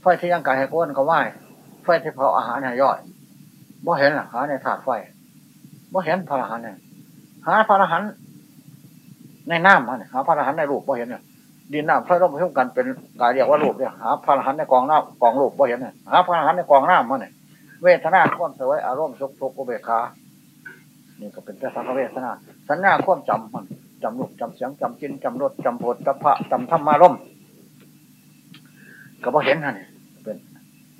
ไฟที่ยังกายให้ก้นก็ไหวไฟที่เผาอาหารให้ย่อยบ่เห็นหรอหาในถาดไฟบ่เห็นพระอรหันต์เนี่ยหาพระอรหันต์ในน้ำมันหาพระอรหันต์ในรูปบ่เห็นเนี่ยดินน้ำพระร่มพุ่มกันเป็นกายเรียกว่ารูปเนี่ยหาพระอรหันต์ในกองน้ำกองรูปบ่เห็นเนี่ยหาพระอรหันต์ในกองน้ำมันเนี่ยเวทนาความสวยอารมณ์สุขทุกข์เบกขานี่ก็เป็นแต่สังเวทนา สัญญาความจำมันจำรูปจำเสียงจำกินจำรสจำโผฏจำพระจำธรรมารม ก็บ่เห็นฮะเนี่ยเป็น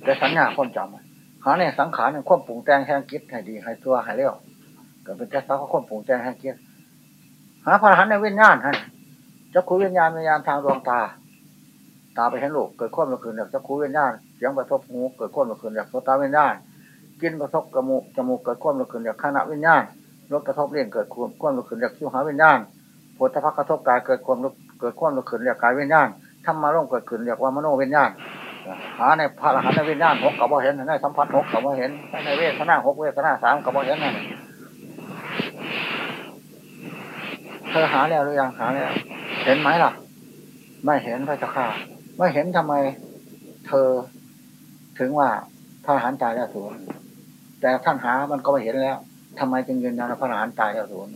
แต่สัญญาความจำหาในสังขารในความปรุงแต่งแห่งกิจให้ดีให้ตัวให้เร็วก็เป็นแต่สังขารความปรุงแต่งแห่งกิจหาพระหันในวิญญาณฮะจักขูวิญญาณวิญญาณทางดวงตา ตาไปเห็นลูกเกิดข้อมเมื่อคืนจากจักขูวิญญาณเสียงกระทบหูเกิดข้อมเมื่อคืนจากโสตวิญญาณกินกระทบกระมูกจมูกเกิดข้อมเมื่อคืนจากขณะวิญญาณรสกระทบเลี้ยงเกิดความความรู้ขึ้นจากคิวหาวิญญาณโพธิพักระทบกายเกิดความเกิดความรู้ขึ้นจากกายวิญญาณ ธรรมาร่มเกิดขึ้นจากว่ามโนวิญญาณหาในพระรหันในวิญญาณหกกับว่าเห็นในสัมผัสหกกับว่าเห็นในเวทนาหกเวทนาสามกับว่าเห็นนั่นเธอหาแล้วหรือยังหาแล้วเห็นไหมล่ะ ไม่เห็นพระเจ้าค่ะไม่เห็นทำไม เธอถึงว่าพระรหันตายแล้วสูญแต่ท่านหามันก็ไม่เห็นแล้วทำไมจึงยืนยันพระรหันต์ตายแล้วสูญ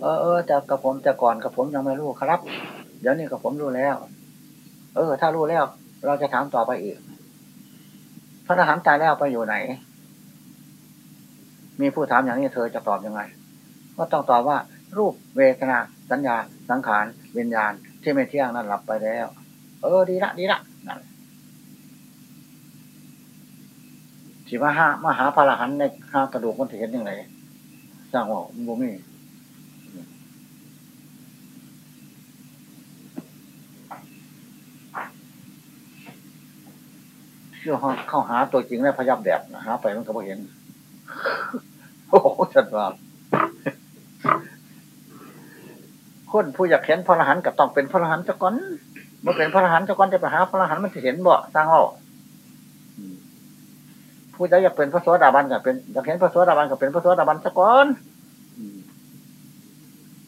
เออเออแต่กับผมแต่ก่อนกับผมยังไม่รู้ครับ เดี๋ยวนี้กับผมรู้แล้ว เออ ถ้ารู้แล้ว เราจะถามต่อไปอีก พระอรหันต์ตายแล้วไปอยู่ไหน มีผู้ถามอย่างนี้เธอจะตอบยังไง ก็ต้องตอบว่า รูปเวทนา สัญญา สังขารวิญญาณ ที่ไม่เที่ยงนั้นหลับไปแล้ว เออ ดีละดีละนั่นที่มาหามาหาพระอรหันต์ในห้ากระดูกมันเห็นยังไงสร้างว่าบุมี คือเข้าหาตัวจริงแล้พยับแดดนะหาไปมันก็ไม่เห็น โอ้โหจัดว่าคนผู้อยากเห็นพระอรหันต์ก็ต้องเป็นพระอรหันต์จะก่อนเมื่อเป็นพระอรหันต์จะก่อนจะไปหาพระอรหันต์มันจะเห็นบ่สร้างว่าผู้ใดอยากเป็นพระโสดาบันก็เป็นอยากเห็นพระโสดาบันก็เป็นพระโสดาบันจะก่อน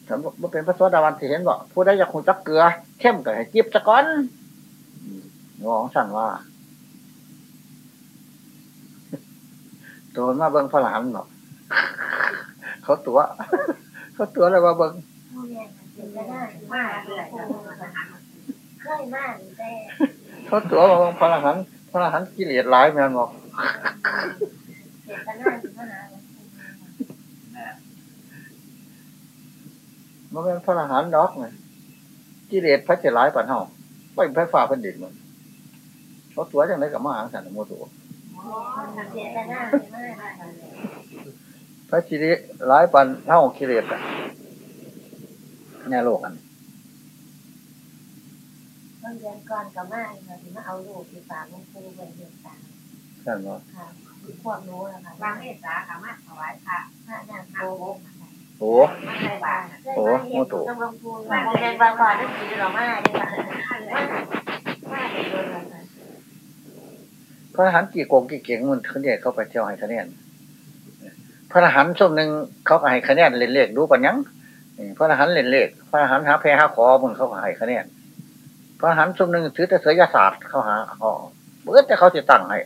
ถ้าไม่เป็นพระโสดาบันจะเห็นบ่ผู้ใดอยากหูจักเกลือ เข้มก็ให้จิบจะก่อนงองสั่นว่า ตัวมาเบิ้งพระหลานเนาะเขาตัว เขาตัวอะไรมาเบิ้งเขาตัวมาเบิ้งพระหลานพระหลานกิเลสร้ายแมนบอกมันเป็นพระหลานดอกไงกิเลสพระเจร้ายปันเฮาไปพระฝ่าพันดินมันเขาตัวจังไรกับมหาสันโมตัว พระกิเลสร้ายปันเท่ากิเลสอะแน่โลกอันต้นเดือนก่อนกับมาเราถึงมาเอาลูกที่ฝากลงครูเป็นเดือนตาใช่ไหมค่ะพวกนู้นนะคะวางเมตตาค่ะมาถวายพระพระนางโกโอ้โอ้โหถูกต้องลงทุนมาโมเดลบางวันนั่นคือเรามาเนี่ยค่ะมา พระอรหันต์กี่โกงกี่เก่งมันเขาเนี่ยเขาไปเที่ยวให้คะแนนพระอรหันต์ช่วงหนึ่งเขาให้คะแนนเล่นเลขดูปัญญังพระอรหันต์เล่นเลขพระอรหันต์หาแพรหาขอมันเขาให้คะแนนพระอรหันต์ช่วงหนึ่งถือแต่เสยศาสตร์เขาหาอ๋อเมื่อแต่เขาจะตั้งให้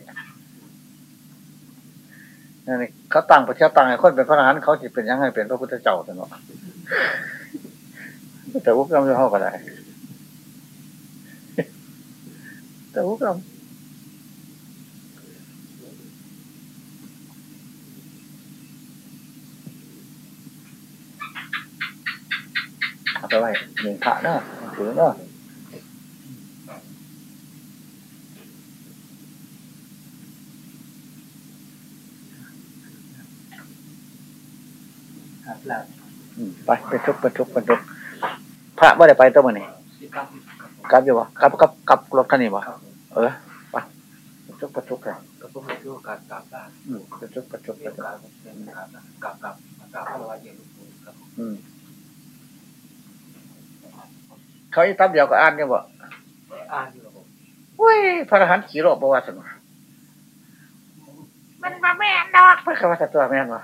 นี่เขาตั้งประเทศตั้งให้คนเป็นพระอรหันต์เขาจะเป็นยังไงเป็นพระพุทธเจ้าสนอแต่พวกเราไม่เข้ากันได้แต่พวกเรา เอาไปไว้หนึ่งพระเนาะถือเนาะไปไปทุกไปทุกไปทุกพระว่าได้ไปตัวมันนี่กลับอยู่วะกลับกลับกลับรถคันนี้วะเออไปไปทุกไปทุกกันก็ต้องไปช่วยการกลับได้ไปทุกไปทุกไปทุกกลับกลับกลับกลับพระวายเย็นครับอืม เขาอีตับเดียวก็อ่านเนี่ยบ่อ่านอยู่ครับผมเว้ยพระอรหันต์ขี่รถบวชสนมันมาแม่นดอกเพื่อคำว่าตัวแม่นวะ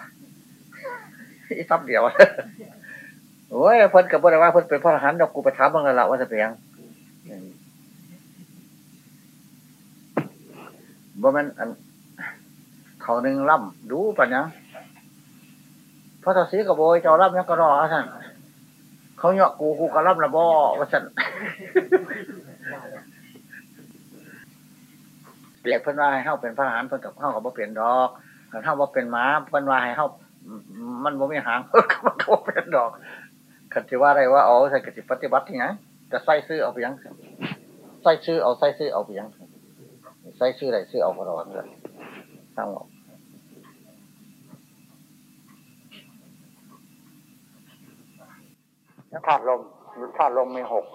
อีตับเดียวโอ้ยเพิ่นกับบริวารเพิ่นเป็นพระอรหันต์ดอกกูไปถามบ้างแล้วว่าจะเป็นยังบ่แม่นอันเขาหนึ่งล่ำดูปัญญาพระทศีกับโบยเจ้าล่ำยังกระรอท่าน เขาเหยาะกูกูกระล่ำละบ่ว่าสันเรียกเพิ่นว่าให้เฮาเป็นพระหารเพิ่นกับเฮากับบ่เป็นดอกคันเฮาบ่เป็นหมาเพิ่นว่าให้เฮามันบ่มีหางเพิ่นก็บ่ก็บ่เป็นดอกคันสิว่าได้ว่าเอาใส่กสิปฏิบัติที่หยังจะใส่ซื้อเอาไปหยังใส่ซื้อเอาใส่ซื้อเอาไปหยังใส่ซื้อได้ซื้อเอาก็รอดเลยทั้งหมด ธาตุลมธาตุลมมีหก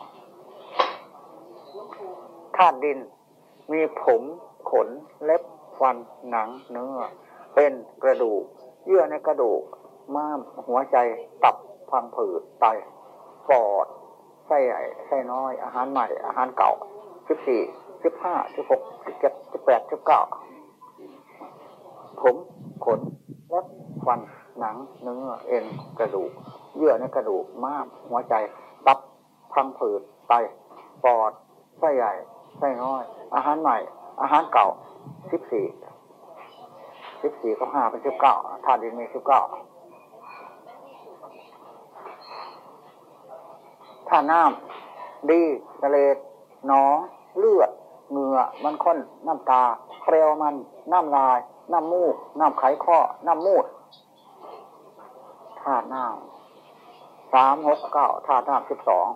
ธาตุดิน มีผมขนเล็บฟันหนังเนื้อ เป็นกระดูก เยื่อในกระดูก ม้ามหัวใจตับพังผืดไตปอดไส้ใหญ่ไส้น้อย อาหารใหม่ อาหารเก่าสิบสี่สิบห้าสิบหกสิบเจ็ดสิบแปดสิบเก้าผมขนเล็บฟันหนังเนื้อเอ็นกระดูก เยื่อในกระดูกม้ามหัวใจตับพังผืดไตปอดไส้ใหญ่ไส้น้อย อาหารใหม่ อาหารเก่าสิบสี่สิบสี่กับห้าเป็นสิบเก้าธาตุดินมีสิบเก้าธาตุน้ำดีทะเลหนองเลือดเหงื่อมันข้นน้ำตาเปลวมัน น้ำลาย น้ำมูก น้ำไขข้อ น้ำมูดธาตุน้ำ สามหกเก้าธาตุน้ำสิบสอง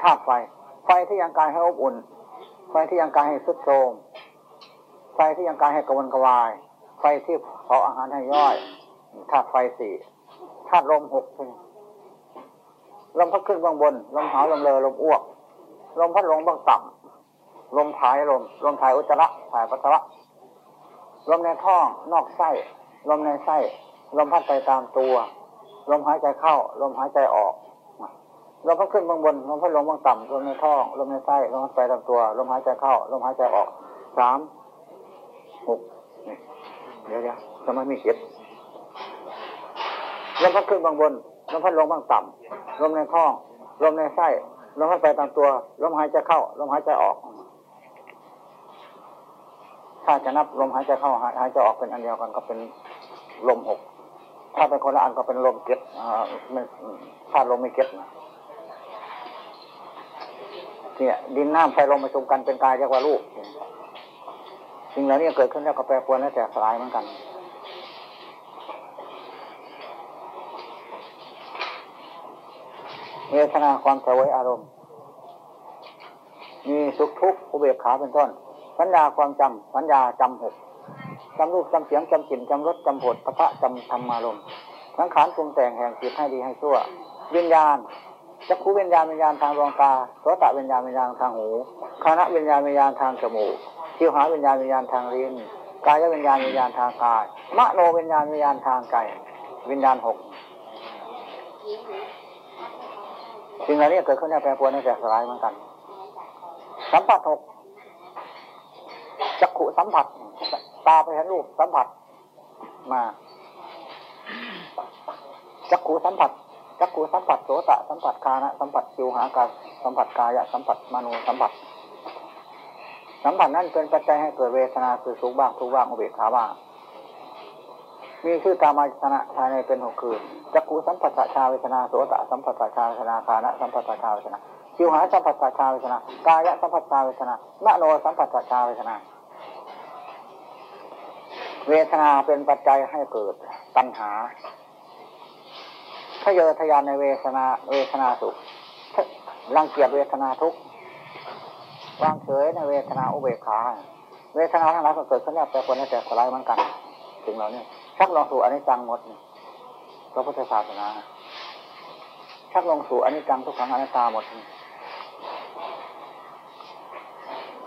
ธาตุไฟ ไฟที่ยังกายให้อบอุ่น ไฟที่ยังกายให้สุดโทมไฟที่ยังกายให้กระวนกระวาย ไฟที่เผาอาหารให้ย่อยธาตุไฟสี่ธาตุลมหกลมพัดขึ้นเบื้องบน ลมหาวลมเลอลมอ้วก ลมพัดลงเบื้องต่ำลมถ่ายลม ลมถ่ายอุจจาระถ่ายปัสสาวะลมในท้องนอกไส้ ลมในไส้ ลมพัดไปตามตัว ลมหายใจเข้า ลมหายใจออกลมพัดขึ้นบื้องบนลมพัดลงบื้องต่ำลมในท้องลมในไส้ลมพัดไปตามตัว ลมหายใจเข้า ลมหายใจออกสามหกนี่เดี๋ยวเดี๋ยวทำไมมีเขียนลมพัดขึ้นบื้องบนลมพัดลงบื้องต่ำลมในท้องลมในไส้ลมพัดไปตามตัวลมหายใจเข้า ลมหายใจออก ถ้าจะนับลมหายใจเข้าหายใจออกเป็นอันเดียวกันก็เป็นลมหก ถ้าเป็นคนละอันก็เป็นลมเก็ดอ่าไม่ถ้าลมไม่เก็ดนะเนี่ยดินน้ำไฟลมประชุมกันเป็นกายเรียกว่ารูปสิ่งเหล่านี้เกิดขึ้นแล้วก็แปรปรวนและแตกสลายเหมือนกัน เวทนาความเสวยอารมณ์ มีสุขทุกข์อุเบกขาเป็นต้น สัญญาความจำสัญญาจำหก จำรูปจำเสียงจำกลิ่นจำรสจำผลพระจำธรรมารมณ์สังขารปรุงแต่งแห่งจิตให้ดีให้ชั่ววิญญาณจักขูวิญญาณวิญญาณทางดวงตาโสตวิญญาณวิญญาณทางหูคณะวิญญาณวิญญาณทางจมูกชิวหาวิญญาณวิญญาณทางลิ้นกายวิญญาณวิญญาณทางกายมโนวิญญาณวิญญาณทางใจวิญญาณหกสิ่งเหล่านี้เกิดขึ้นในแปรปรวนในแตกสลายเหมือนกัน สัมผัสหกจักขุสัมผัส ตาไปเห็นรูปสัมผัสมาจักขุสัมผัสจักขุสัมผัสโสตะสัมผัสคานะสัมผัสชิวหากายสัมผัสกายะสัมผัสมโนสัมผัส สัมผัสนั้นเป็นปัจจัยให้เกิดเวทนาคือสุขบ้างทุกบ้างอุเบกขาบ้างมีชื่อกามายตนะภายในเป็นหกคืนจักขุสัมผัสชาเวทนาโสตะสัมผัสชาเวทนาคานะสัมผัสชาเวทนาชิวหาสัมผัสชาเวทนากายะสัมผัสชาเวทนามโนสัมผัสชาเวทนา เวทนาเป็นปัจจัยให้เกิดตัณหาถ้าเยอทยานในเวทนาเวทนาสุขรังเกียจเวทนาทุกวางเฉยในเวทนาอุเบกขา เวทนาทั้งหลายก็เกิดขึ้นแล้วแต่คนแต่สลายเหมือนกันถึงเราเนี่ยชักลงสู่อนิจจังหมดพระพุทธศาสนาชักลงสู่อนิจจังทุกขังอนัตตาหมด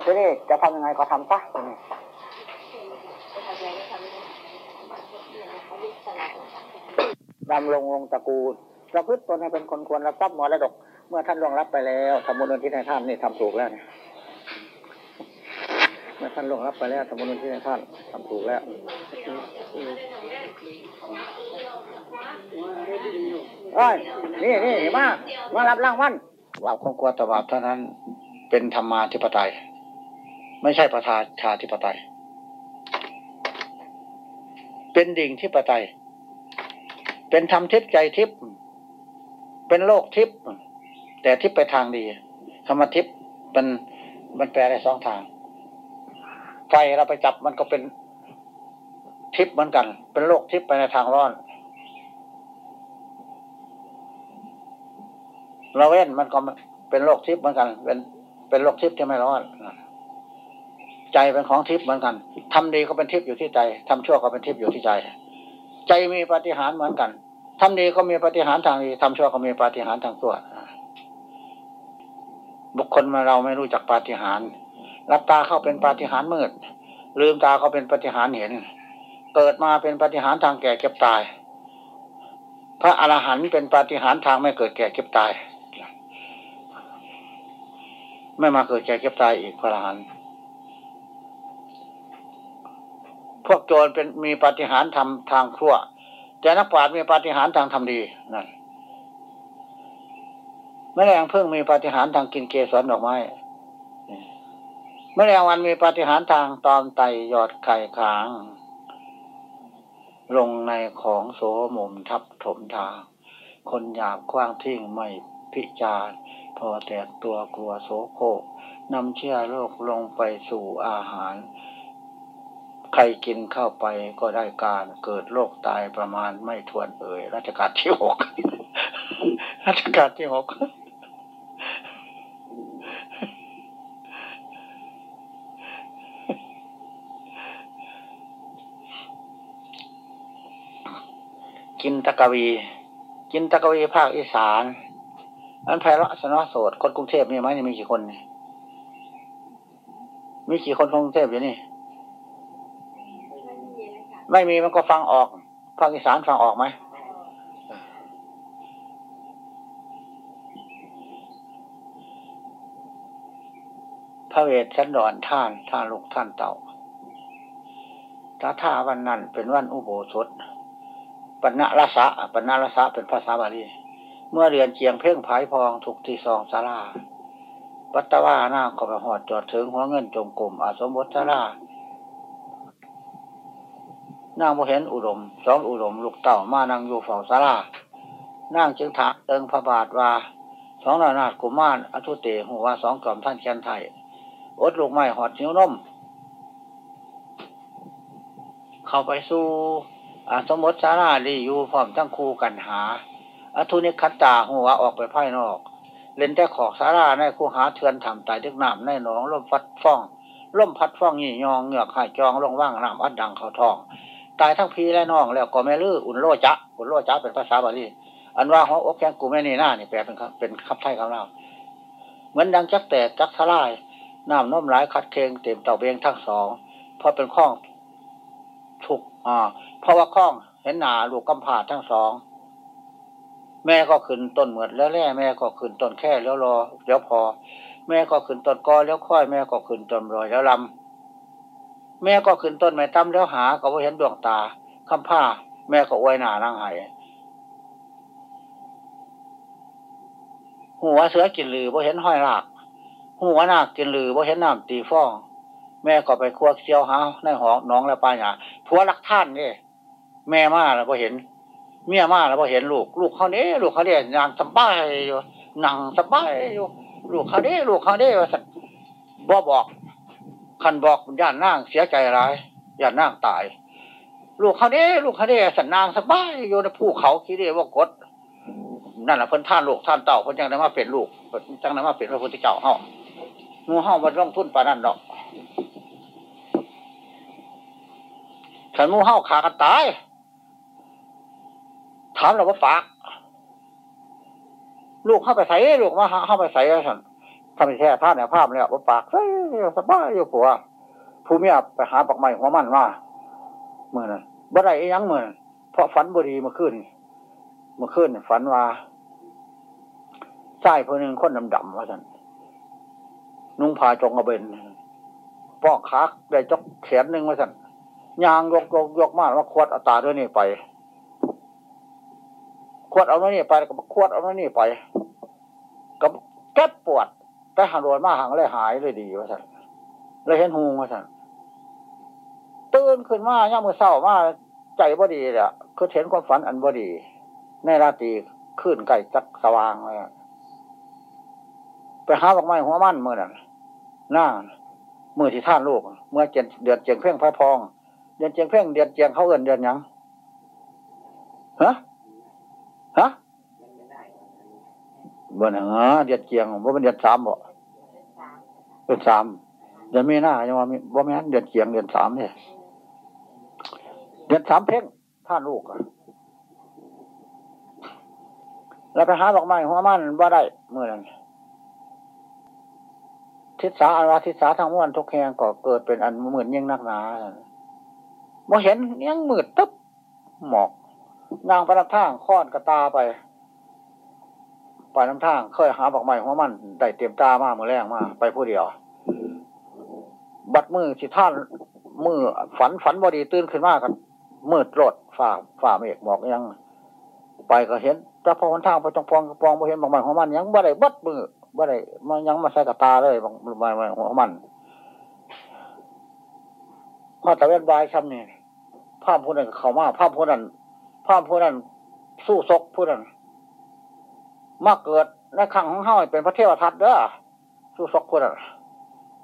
ทีนี้จะทำยังไงก็ทำซะทีนี้ ดำลงลงตระกูลประพฤติตนให้เป็นคนควรรับทรัพย์มรดก เมื่อท่านล่วงรับไปแล้วทำบุญที่ในท่านนี่ทำถูกแล้วเนี่ยเมื่อท่านล่วงรับไปแล้วทำบุญที่ในท่านทำถูกแล้วเอ้ยนี่นี่มามารับรางวัลว่าความกลัวตบาปเท่านั้นเป็นธรรมาธิปไตย ไม่ใช่ประชาธิปไตย เป็นดิ่งที่ปไตย เป็นธรรมทิพย์ใจทิพย์เป็นโลกทิพย์แต่ทิพย์ไปทางดีคำว่าทิพย์มันมันแปลได้สองทางไฟเราไปจับมันก็เป็นทิพย์เหมือนกัน เป็นโลกทิพย์ไปในทางร้อน เราเว้นมันก็เป็นโลกทิพย์เหมือนกัน เป็นเป็นโลกทิพย์ที่ไม่ร้อนใจเป็นของทิพย์เหมือนกันทำดีก็เป็นทิพย์อยู่ที่ใจทำชั่วก็เป็นทิพย์อยู่ที่ใจ ใจมีปฏิหารเหมือนกันทำดีก็มีปฏิหารทางดีทำชั่วก็มีปฏิหารทางชั่วบุคคลมาเราไม่รู้จักปฏิหารรับตาเข้าเป็นปฏิหารมืด ลืมตาเขาเป็นปฏิหารเห็น เกิดมาเป็นปฏิหารทางแก่เก็บตาย พระอรหันต์เป็นปฏิหารทางไม่เกิดแก่เก็บตาย ไม่มาเกิดแก่เก็บตายอีกพระอรหันต์ พวกโจรเป็นมีปฏิหารทำทางชั่วแต่นักปราชญ์มีปฏิหารทางทำดีนั่นแม่แรงพึ่งมีปฏิหารทางกินเกสรดอกไม้แม่แรงวันมีปฏิหารทางตอมไตหยอดไข่ขาง ลงในของโสมมทับถมทาง คนหยาบคว้างทิ้งไม่พิจารพอแตกตัวกลัวโสโครกนำเชื่อโลกลงไปสู่อาหาร ใครกินเข้าไปก็ได้การเกิดโรคตายประมาณไม่ทวนเอ่ยรัชกาลที่หกรัชกาลที่หกกินตะกวี กินตะกวีภาคอีสานอันไพเราะสนอโสดคนกรุงเทพมีไหมมีกี่คน มีกี่คนกรุงเทพอยู่นี่ ไม่มีมันก็ฟังออกภาคอีสานฟังออกไหมพระเวทสันดรท่านท่านลูกท่านเต่าถ้าท่าวันนั้นเป็นวันอุโบสถปัญณรสะปัญณรสะเป็นภาษาบาลี เมื่อเรียนเจียงเพ่งผายพองถูกที่ซองสาราปัตตวาหน้าขอบหอดจอดถึงหัวเงินจงกลมอาสมบทสารา นั่งโมเห็นอุดม สองอุดม ลูกเต่ามานังอยู่ฝั่งสารานั่งจึงถาเติงพระบาทว่า สองนานาดกุมารอทุเตหัวสองกล่อมท่านแกนไทยอดลูกไม้หอดนิ้วนมเข้าไปสู่อสมมติสาราลีอยู่พร้อมทั้งคู่กันหาอทุนิคัตตาหัวออกไปภายนอก เล่นแต่ขอกสาราในคู่หาเทือนทำตายทึกน้ำในหนองลมพัดฟ้องลมพัดฟ้องยี่ยองเหงือกหายจองลงว่างน้ำอัดดังเขาทอง ตายทั้งพี่และน้องแล้วก็แม่ลืออุ่นโลจะอุ่นโลจะเป็นภาษาบาลีอันว่าหัวอกแกงกูแม่นี่หน้านี่แปลเป็นเป็นคำไทยคำเราเหมือนดังจักแตกจักทลายน้ำน้มหลายคัดเคืองเต็มเต่าเบงทั้งสองเพราะเป็นข้องถูกอ่าเพราะว่าข้องเห็นหนาลูกกำผาทั้งสองแม่ก็ขึ้นต้นเหมือดแล้วแร่แม่ก็ขึ้นต้นแค่แล้วรอแล้วพอ แม่ก็ขึ้นต้นกอแล้วค่อยแม่ก็ขึ้นต้นรอยแล้วลำ แม่ก็ขึ้นต้นไม้ตั้มแล้วหาก็ว่เห็นดวงตาคำผ้า แม่ก็อวยหนานั่งหายหัวเสือกินลือว่าเห็นห้อยรากหัวนาคกินลือว่าเห็นน้ำตีฟ้อง แม่ก็ไปควักเชียวหาในหองน้องแล้วปลาหยาผัวรักท่านนี่แม่มาแล้วพอเห็น เมียมาแล้วพอเห็นลูก ลูกเขาเนี้ลูกเขาเนี้ยนางสบายอยู่นั่งสบายอยู่ลูกเขาเนี้ลูกเขาเนี้ว่าบ่บอก คันบอกย่านนั่งเสียใจร้ายย่านนั่งตาย ลูกเขาเนี้ลูกเขาเนี้สันนางสบายอยู่ในภูเขาคิดเรียว่ากดนั่นแหละเพิ่นท่านลูกท่านเต่าเพิ่นจังได้มาเป็นลูกจังได้มาเป็นพระพุทธเจ้าเฮางูเฮามันลงทุ่นปานนั้นดอกขันงูเฮาขากันตายถามเราว่าปาก ลูกเข้าไปใส่ลูกมาเข้าไปใส่สัน ทำแค่ท่านเนี่ยภาพเนี่ยว่าปากเฮ้ยสบายอยู่ผัวผู้เมียไปหาปักไม้หัวมันมาเมื่อนั้นบ่ได้ยังเมื่อเพราะฝันบุรีมื่อคืนมื่อคืนฝันว่าใช่คนหนึ่งคนดำๆว่าสันนุ่งผ้าจงกระเบนปอกขาได้จกแขนหนึ่งว่าสันยางยกยกยกมาว่าควดอัตาด้วยนี่ไปขวดเอาโน่นนี่ไปก็ขวดเอาโน่นนี่ไปก็แก้ปวด แต่หันโดนมาหังเลยหายเลยดีว่าสันเลยเห็นหูว่าสันตื่นขึ้นมาย่ามมือเศร้ามาใจบ่ดีเลยคือเห็นความฝันอันบ่ดี ในราตรีขึ้นไก่จักสว่างเลยไปหาดอกไม้หัวมั่นเมื่อนั้นหน้ามือที่ท่านลูกเมื่อเจ็ดเดือนเจียงเพ่งพระพอง เดือนเจียงเพ่งเดือนเจียงเขาเอินเดือนยังฮะฮะ บ่นะฮะเดือนเจียงบ่เป็นเดือนสามบ่เดือนสามเดือนมีหน้ายังว่ามีบ่แม่นเดือนเจียงเดือนสามเนี่ยเดือนสามเพ่งท่านลูกแล้วไปหาดอกไม้หัวมันบ่ได้เมื่อนั้นทิศสาอาวาทิศสาทางม้วนทุกแห่งก็เกิดเป็นอันเหมือนยิ่งนักหนาบ่เห็นยังมืดตึ๊บหมอกนางประทับทางค้อนกระตาไป ไปน้ำทางเคยหาบอกใหม่หัวมันได้เตรียมตามามือแรงมาไปผู้เดียว บัดมือสิท่านมือฝันฝันบอดีตื่นขึ้นมากันมืดโลดฝ่าฝ่าเมฆหมอกยัง ไปก็เห็นแต่พอหนทางไปตรงปองกรองบ่เห็นบอกใหม่หัวมันยังบ่ได้บัดมือบ่ได้มันยังมาใส่กระตาเลยบอกใหม่หัวมันพอตะเวนบายช้ำนี่ภาพผู้นั้นเขามาภาพผู้นั้นภาพผู้นั้นสู้ซกผู้นั้น มาเกิดในขังของเฮาเป็นพระเทวทัตเด้อสู้ซกผู้นั้น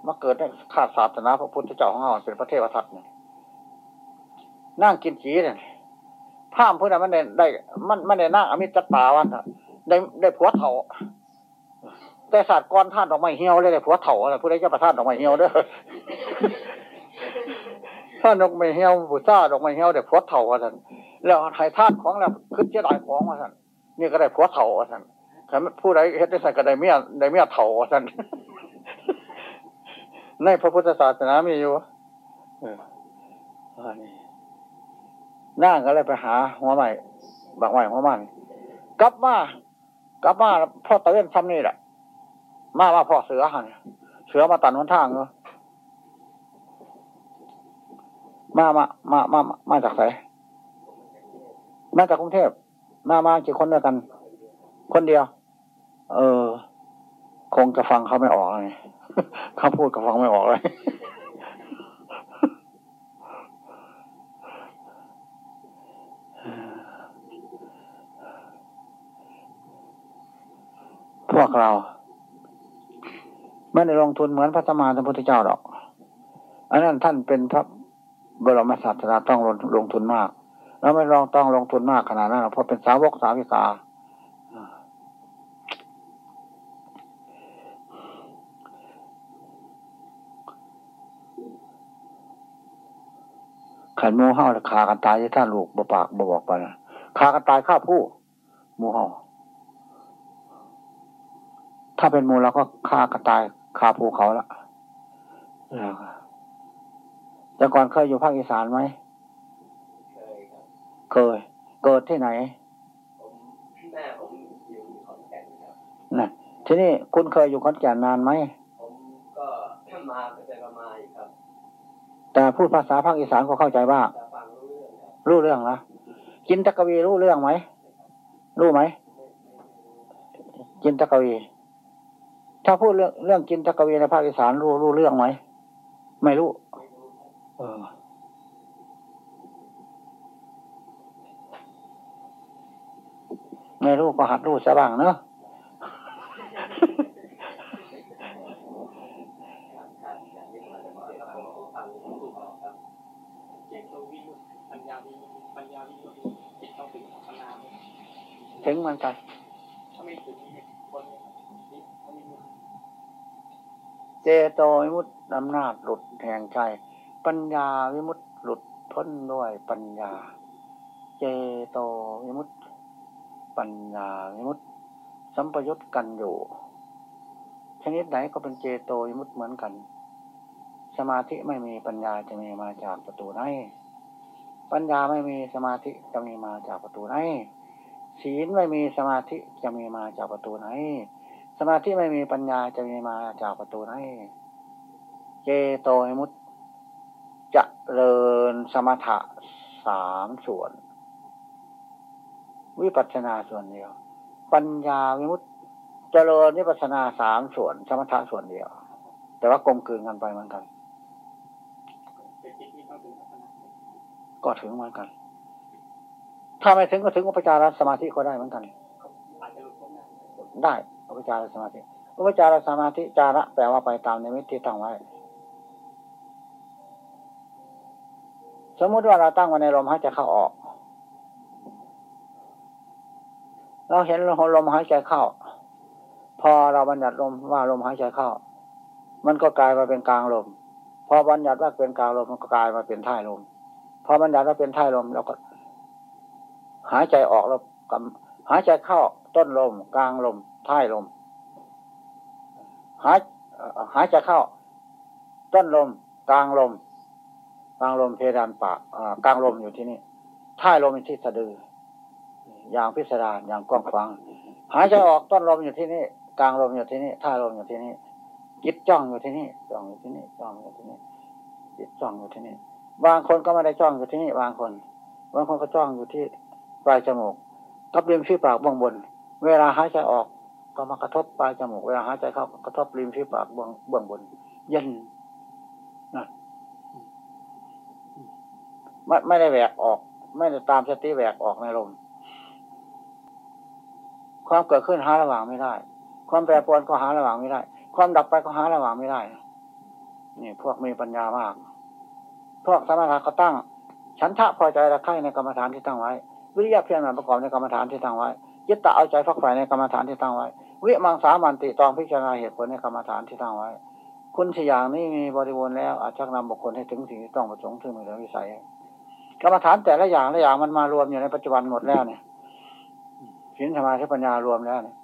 มาเกิดในขาดศาสนาพระพุทธเจ้าของเฮาเป็นพระเทวทัตเนี่ยนั่งกินจีเนี่ยภาพผู้นั้นมันได้ได้ มันมันได้นั่งอมิตรตาวันได้ได้ผัวเถ่าแต่ศาสตร์ก้อนท่านดอกไม้เหี่ยวเลยได้ผัวเถ่าอะไรผู้ใดจะประทานดอกไม้เหี่ยวเด้อท่านดอกไม้เหี่ยวผู้ซาดอกไม้เหี่ยวได้ผัวเถ่าว่าท่านแล้วให้ท่านของแล้วขึ้นเจ้าหลายของว่าท่านนี่ก็ได้ผัวเถ่าว่าท่านผู้ใดเฮ็ดได้ใส่ก็ได้เมียได้เมียเถ่าว่าท่นในพระพุทธศาสนามีอยู่อออันนี้นั่งก็เลยไปหาหัวใหม่บักใหม่หัวมันกลับมากลับมาพ่อตะเวนซ้ำนี่แหละมาว่าพ่อเสือหันเสือมาตันหนทางเนาะมามามามามาจากไหนมาจากกรุงเทพมามากี่คนด้วยกัน คนเดียว เออ คงจะฟังเขาไม่ออกเลยเขาพูดก็ฟังไม่ออกเลยพวกเราไม่ได้ลงทุนเหมือนพระสมมาสัมพุทธเจ้าหรอก อันนั้นท่านเป็นพระบรมศาสดาต้องลงลงทุนมาก แล้วไม่ลองต้องลงทุนมากขนาดนั้นเพราะเป็นสาวกสาวิกา ขันหมูเห่าคากันตายที่ท่านลูกบปากบบอกไปนะคากันตายข้าผู้หมูเห่าถ้าเป็นหมูเราก็ฆ่ากันตายคาภูเขาละแล้วก็แต่ก่อนเคยอยู่ภาคอีสานไหมเคยครับเคยเกิดที่ไหนผมแม่ผมอยู่ขอนแก่นครับน่ะที่นี่คุณเคยอยู่ขอนแก่นนานไหม แต่พูดภาษาภาคอีสานก็เข้าใจบ้างรู้เรื่องครับรู้เรื่องนะจินตกวีรู้เรื่องไหมรู้ไหมจินตกวี ถ้าพูดเรื่องเรื่องจินตกวีในภาคอีสานรู้รู้เรื่องไหมไม่รู้ เออไม่รู้ก็หัดรู้ซะบ้างเนอะ เก่งตัววิมุตติปัญญาวิมุตติปัญญาวิมุตติจิตต้องถึงอัปปนาไหม ถึงเหมันกันถ้าไม่ถึงนี่คนเจโตวิมุตติอำนาจหลุดแห่งใจ ปัญญาวิมุตติหลุดพ้นด้วยปัญญา เจโตวิมุตติปัญญาวิมุตติสัมปยุตกันอยู่ ชนิดไหนก็เป็นเจโตวิมุตติเหมือนกัน สมาธิไม่มีปัญญาจะมีมาจากประตูไหนปัญญาไม่มีสมาธิจะมีมาจากประตูไหน ศีลไม่มีสมาธิจะมีมาจากประตูไหน สมาธิไม่มีปัญญาจะมีมาจากประตูไหนเจโตวิมุตติจะเริญสมถะสามส่วน วิปัสสนาส่วนเดียว ปัญญาวิมุตติเจริญวิปัสสนาสามส่วน สมถะส่วนเดียว แต่ว่ากลมกลืนกันไปเหมือนกันเป็นจิตที่ต้องถึงพัฒนาก็ถึงเหมือนกัน ถ้าไม่ถึงก็ถึงอุปจารสมาธิก็ได้เหมือนกัน ได้อุปจารสมาธิอุปจารสมาธิจาระแปลว่าไปตามในมิตที่ตั้งไว้ สมมุติว่าเราตั้งไว้ในลมหายใจเข้าออก เราเห็นลมหายใจเข้า พอเราบัญญัติลมว่าลมหายใจเข้า มันก็กลายมาเป็นกลางลม พอบัญญัติว่าเป็นกลางลมมันก็กลายมาเป็นท้ายลม พอบัญญัติว่าเป็นท้ายลมเราก็ หายใจออกแล้วกำหายใจเข้าต้นลม กลางลมท้ายลม หายหายใจเข้า ต้นลม กลางลม กลางลมเพดานปากกลางลมอยู่ที่นี่ท้ายลมอยู่ที่สะดือ อย่างพิสดารอย่างกว้างขวางหายใจออกต้นลมอยู่ที่นี่กลางลมอยู่ที่นี่ท้ายลมอยู่ที่นี่จิตจ้องอยู่ที่นี่จ้องอยู่ที่นี่จ้องอยู่ที่นี่จิตจ้องอยู่ที่นี่บางคนก็ไม่ได้จ้องอยู่ที่นี่บางคน บางคนก็จ้องอยู่ที่ ปลายจมูกกับริมฝีปากเบื้องบน เวลาหายใจออกก็มากระทบปลายจมูก เวลาหายใจเข้ากระทบริมฝีปากเบื้องเบื้องบน เย็นนะไม่ไม่ได้แหวกออก ไม่ได้ตามสติแหวกออกในลมความเกิดขึ้นหาระหว่างไม่ได้ ความแปรปรวนก็หาระหว่างไม่ได้ ความดับไปก็หาระหว่างไม่ได้ นี่พวกมีปัญญามาก พวกสมถะก็ตั้ง ฉันทะพอใจระไข่ในกรรมฐานที่ตั้งไว้ วิริยะเพียรมันประกอบในกรรมฐานที่ตั้งไว้ยึดตะเอาใจฟักใฝ่ในกรรมฐานที่ตั้งไว้วิมังสามันติตองพิจารณาเหตุผลในกรรมฐานที่ตั้งไว้ คุณสี่อย่างนี้มีบริบูรณ์แล้วอาจชักนำบุคคลให้ถึงสิ่งที่ต้องประสงค์ซึ่งมีเหลือวิสัย กรรมฐานแต่ละอย่างละอย่างมันมารวมอยู่ในปัจจุบันหมดแล้วเนี่ยศีลสมาธิปัญญารวมแล้วเนี่ย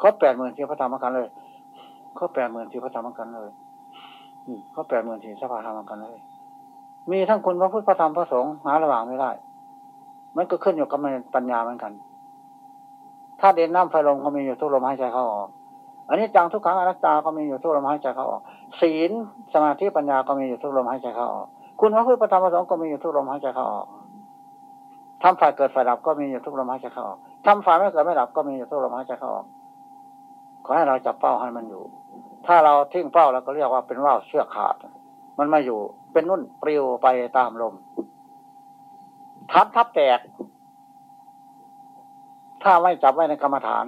ครบแปดหมื่นที่พระธรรมกันเลยครบแปดหมื่นที่พระธรรมกันเลยครบแปดหมื่นที่สภาธรรมกันเลย มีทั้งคุณพระพุทธพระธรรมพระสงฆ์หาระหว่างไม่ได้ มันก็ขึ้นอยู่กับปัญญาเหมือนกันถ้าเด่นน้ำไฟลมก็มีอยู่ทุกลมหายใจเข้าออกอันนี้จังทุกขังอนัตตาก็มีอยู่ทุกลมหายใจเข้าออกศีลสมาธิปัญญาก็มีอยู่ทุกลมหายใจเข้าออก คุณพระพุทธพระธรรมพระสงฆ์ก็มีอยู่ทุกลมหายใจเข้าออกทำฝ่ายเกิดฝ่ายดับก็มีอยู่ทุกลมหายใจเข้าออกทำฝ่ายไม่เกิดไม่ดับก็มีอยู่ทุกลมหายใจเข้าออกขอให้เราจับเป้าให้มันอยู่ ถ้าเราทิ้งเป้าเราก็เรียกว่าเป็นว่าวเชือกขาด มันมาอยู่เป็นนุ่นปลิวไปตามลม ทับทับแตก ถ้าไม่จับไว้ในกรรมฐาน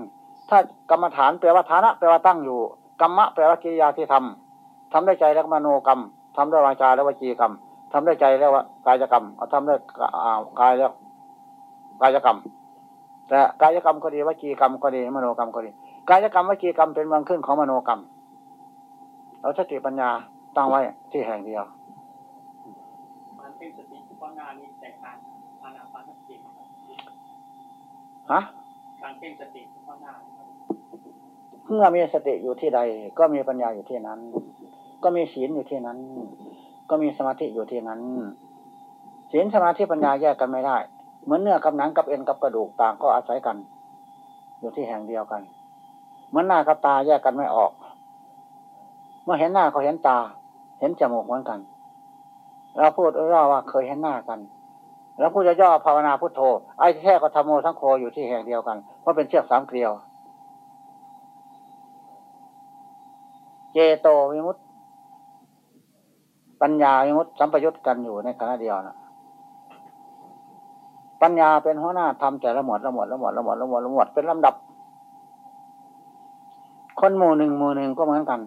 ถ้ากรรมฐานแปลว่าฐานะแปลว่าตั้งอยู่กรรมะแปลว่ากิริยาที่ทำทำด้วยใจแล้วมโนกรรมทำด้วยวาจาและววจีกรรมทำด้วยใจแล้วว่ากายกรรมเอาทำด้วยกายแล้วกายกรรมแต่กายกรรมก็ดีวจีกรรมก็ดีมโนกรรมก็ดี กายกรรมวจีกรรมเป็นเมืองขึ้นของมโนกรรมเอาสติปัญญาตั้งไว้ที่แห่งเดียวการเพ่งสติเฉพาะหน้านี้แตกต่างอานาปานสติครับ ฮะการเพ่งสติเฉพาะหน้านะครับเมื่อมีสติอยู่ที่ใด ก็มีปัญญาอยู่ที่นั้น ก็มีศีลอยู่ที่นั้น ก็มีสมาธิอยู่ที่นั้นศีลสมาธิปัญญาแยกกันไม่ได้ เหมือนเนื้อกับหนังกับเอ็นกับกระดูกต่างก็อาศัยกัน อยู่ที่แห่งเดียวกันเหมือนหน้ากับตาแยกกันไม่ออก เมื่อเห็นหน้าก็เห็นตา เห็นจมูกเหมือนกัน เราพูดเล่าว่าเคยเห็นหน้ากัน แล้วพูดย่อภาวนาพุทโธไอ้แค่ก็ทำโมทั้งโคอยู่ที่แห่งเดียวกันเพราะเป็นเชือกสามเกลียว เจโตวิมุตติปัญญาวิมุตติสัมปยุตกันอยู่ในขณะเดียวนะปัญญาเป็นหัวหน้าทำแต่ละหมวดละหมวดละหมวดละหมวดละหมวดละหมวดเป็นลำดับ คนหมู่หนึ่งหมู่หนึ่งก็เหมือนกัน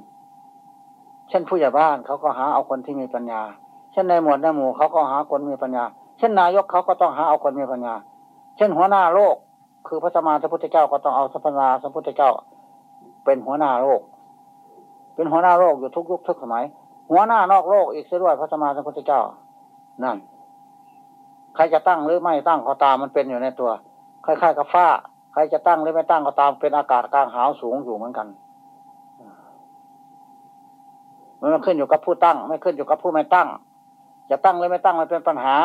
เช่นผู้ใหญ่บ้านเขาก็หาเอาคนที่มีปัญญา เช่นในหมวดในหมู่เขาก็หาคนมีปัญญา เช่นนายกเขาก็ต้องหาเอาคนมีปัญญา เช่นหัวหน้าโลก คือพระสมมาสัมพุทธเจ้าก็ต้องเอาสัพพนาสัมพุทธเจ้า เป็นหัวหน้าโลก เป็นหัวหน้าโลกอยู่ทุกยุคทุกสมัย หัวหน้านอกโลกอีกเสียด้วยพระสมมาสัมพุทธเจ้า นั่น ใครจะตั้งหรือไม่ตั้งก็ตามมันเป็นอยู่ในตัวคล้ายๆกับฟ้า ใครจะตั้งหรือไม่ตั้งก็ตามเป็นอากาศกลางหาวสูงอยู่เหมือนกันมันขึ้นอยู่กับผู้ตั้ง ไม่ขึ้นอยู่กับผู้ไม่ตั้ง จะตั้งหรือไม่ตั้งมันเป็นปัญหา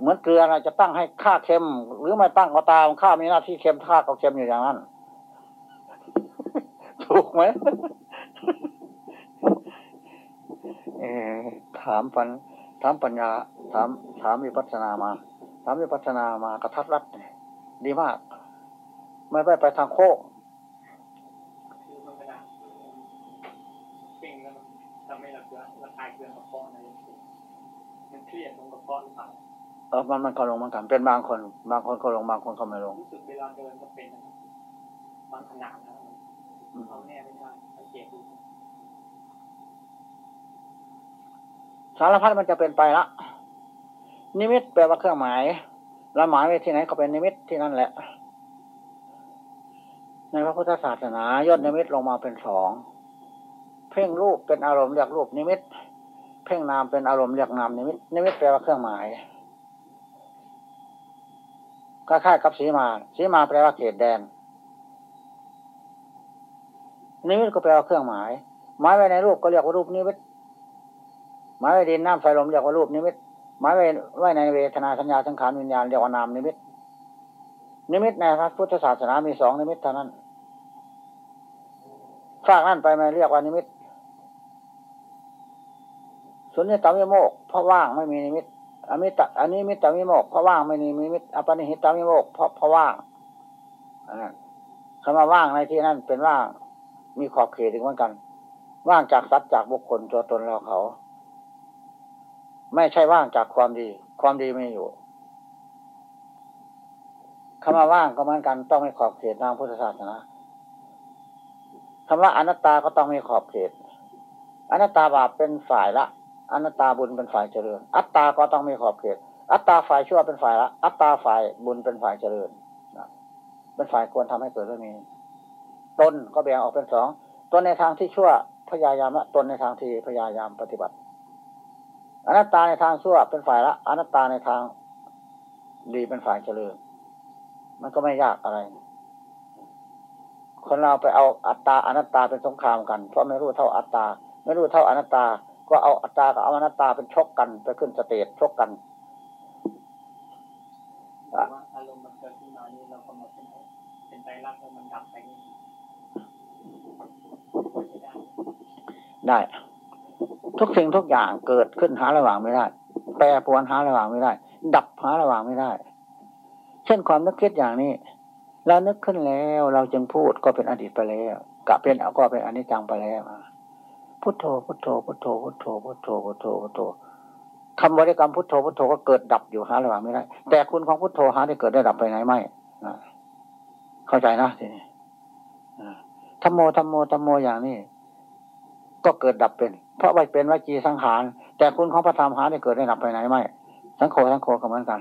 เหมือนเกลือนะจะตั้งให้ค่าเค็ม หรือไม่ตั้งก็ตามค่ามีหน้าที่เค็มค่าก็เค็มอยู่อย่างนั้น ถูกไหมเออถามปัญถามปัญญา ถาม ถามวิปัสนามา ถามวิปัสนามากระทัดรัดดีมาก ไม่ไปไปทางโค้งคือมันกระดาษเก่งแล้วทำให้เราเกลือระคายเกลือกระเพาะอะย่างเงี้ยมันเครียดตรงกระเพาะหรือเปล่า เออมันมันก็ลงมันกันเป็นบางคน บางคนก็ลงบางคนก็ไม่ลงรู้สึกเวลาเดินก็เป็นนะครับบางขนาดนะมันเอาแน่ไม่ได้สังเกตดูสารพัดมันจะเป็นไปละนิมิตแปลว่าเครื่องหมาย แล้วหมายไว้ที่ไหนก็เป็นนิมิตที่นั่นแหละ ในพระพุทธศาสนาย่นนิมิตลงมาเป็นสองเพ่งรูปเป็นอารมณ์เรียกรูปนิมิต เพ่งนามเป็นอารมณ์เรียกนามนิมิตนิมิตแปลว่าเครื่องหมาย คล้ายๆกับสีมาสีมาแปลว่าเขตแดนนิมิตก็แปลว่าเครื่องหมาย หมายไว้ในรูปก็เรียกว่ารูปนิมิตหมายไว้ดินน้ำไฟลมเรียกว่ารูปนิมิตหมายไว้ไว้ในเวทนาสัญญาสังขารวิญญาณเรียกว่านามนิมิต นิมิตในพระพุทธศาสนามีสองนิมิตเท่านั้นจากนั่นไปไม่เรียกว่านิมิตสุญญตาวิโมกข์เพราะว่างไม่มีนิมิต อมิตะอันนี้มิตาวิโมกเพราะว่างไม่มีนิมิตอปนิหิตาวิโมกเพราะเพราะว่างคำว่าว่างในที่นั้นเป็นว่างมีขอบเขตถึงเหมือนกัน ว่างจากสัตว์จากบุคคลตัวตนเราเขา ไม่ใช่ว่างจากความดี ความดีไม่อยู่คำว่าว่างก็เหมือนกัน ต้องมีขอบเขตทางพุทธศาสนาคำว่าอนัตตาก็ต้องมีขอบเขตอนัตตาบาปเป็นฝ่ายละ อนัตตาบุญเป็นฝ่ายเจริญ อัตตาก็ต้องมีขอบเขต อัตตาฝ่ายชั่วเป็นฝ่ายละอัตตาฝ่ายบุญเป็นฝ่ายเจริญเป็นฝ่ายควรทำให้เกิดเรื่องนี้ตนก็แบ่งออกเป็นสองตนในทางที่ชั่วพยายามละตนในทางที่พยายามปฏิบัติ อนัตตาในทางชั่วเป็นฝ่ายละอนัตตาในทางดีเป็นฝ่ายเจริญ มันก็ไม่ยากอะไรคนเราไปเอาอัตตาอนัตตาเป็นสงครามกัน เพราะไม่รู้เท่าอัตตา ไม่รู้เท่าอนัตตา ก็เอาอัตตากับเอาอนัตตาเป็นชกกันไปขึ้นสเตจชกกันว่าอารมณ์มันเกิดขึ้นมานี่เรากำหนดเป็นเป็นใจรักแล้วมันดับไปนี่ไม่ได้ได้ ทุกสิ่งทุกอย่างเกิดขึ้นหาระหว่างไม่ได้ แปรปรวนหาระหว่างไม่ได้ ดับหาระหว่างไม่ได้ เช่นความนึกคิดอย่างนี้ เรานึกขึ้นแล้ว เราจึงพูดก็เป็นอดีตไปแล้วกะเป็นก็เป็นอนิจจังไปแล้ว พุทโธพุทโธพุทโธพุทโธพุทโธพุทโธพุทโธคำบริกรรมพุทโธพุทโธก็เกิดดับอยู่หาระหว่างไม่ได้ แต่คุณของพุทโธหาได้เกิดได้ดับไปไหนไม่เข้าใจนะทีนี้ธรรมโมธรรมโมธรรมโมอย่างนี้ ก็เกิดดับเป็น เพราะว่าเป็นวจีสังขาร แต่คุณของพระธรรมหาได้เกิดได้ดับไปไหนไม่สังโฆสังโฆก็เหมือนกัน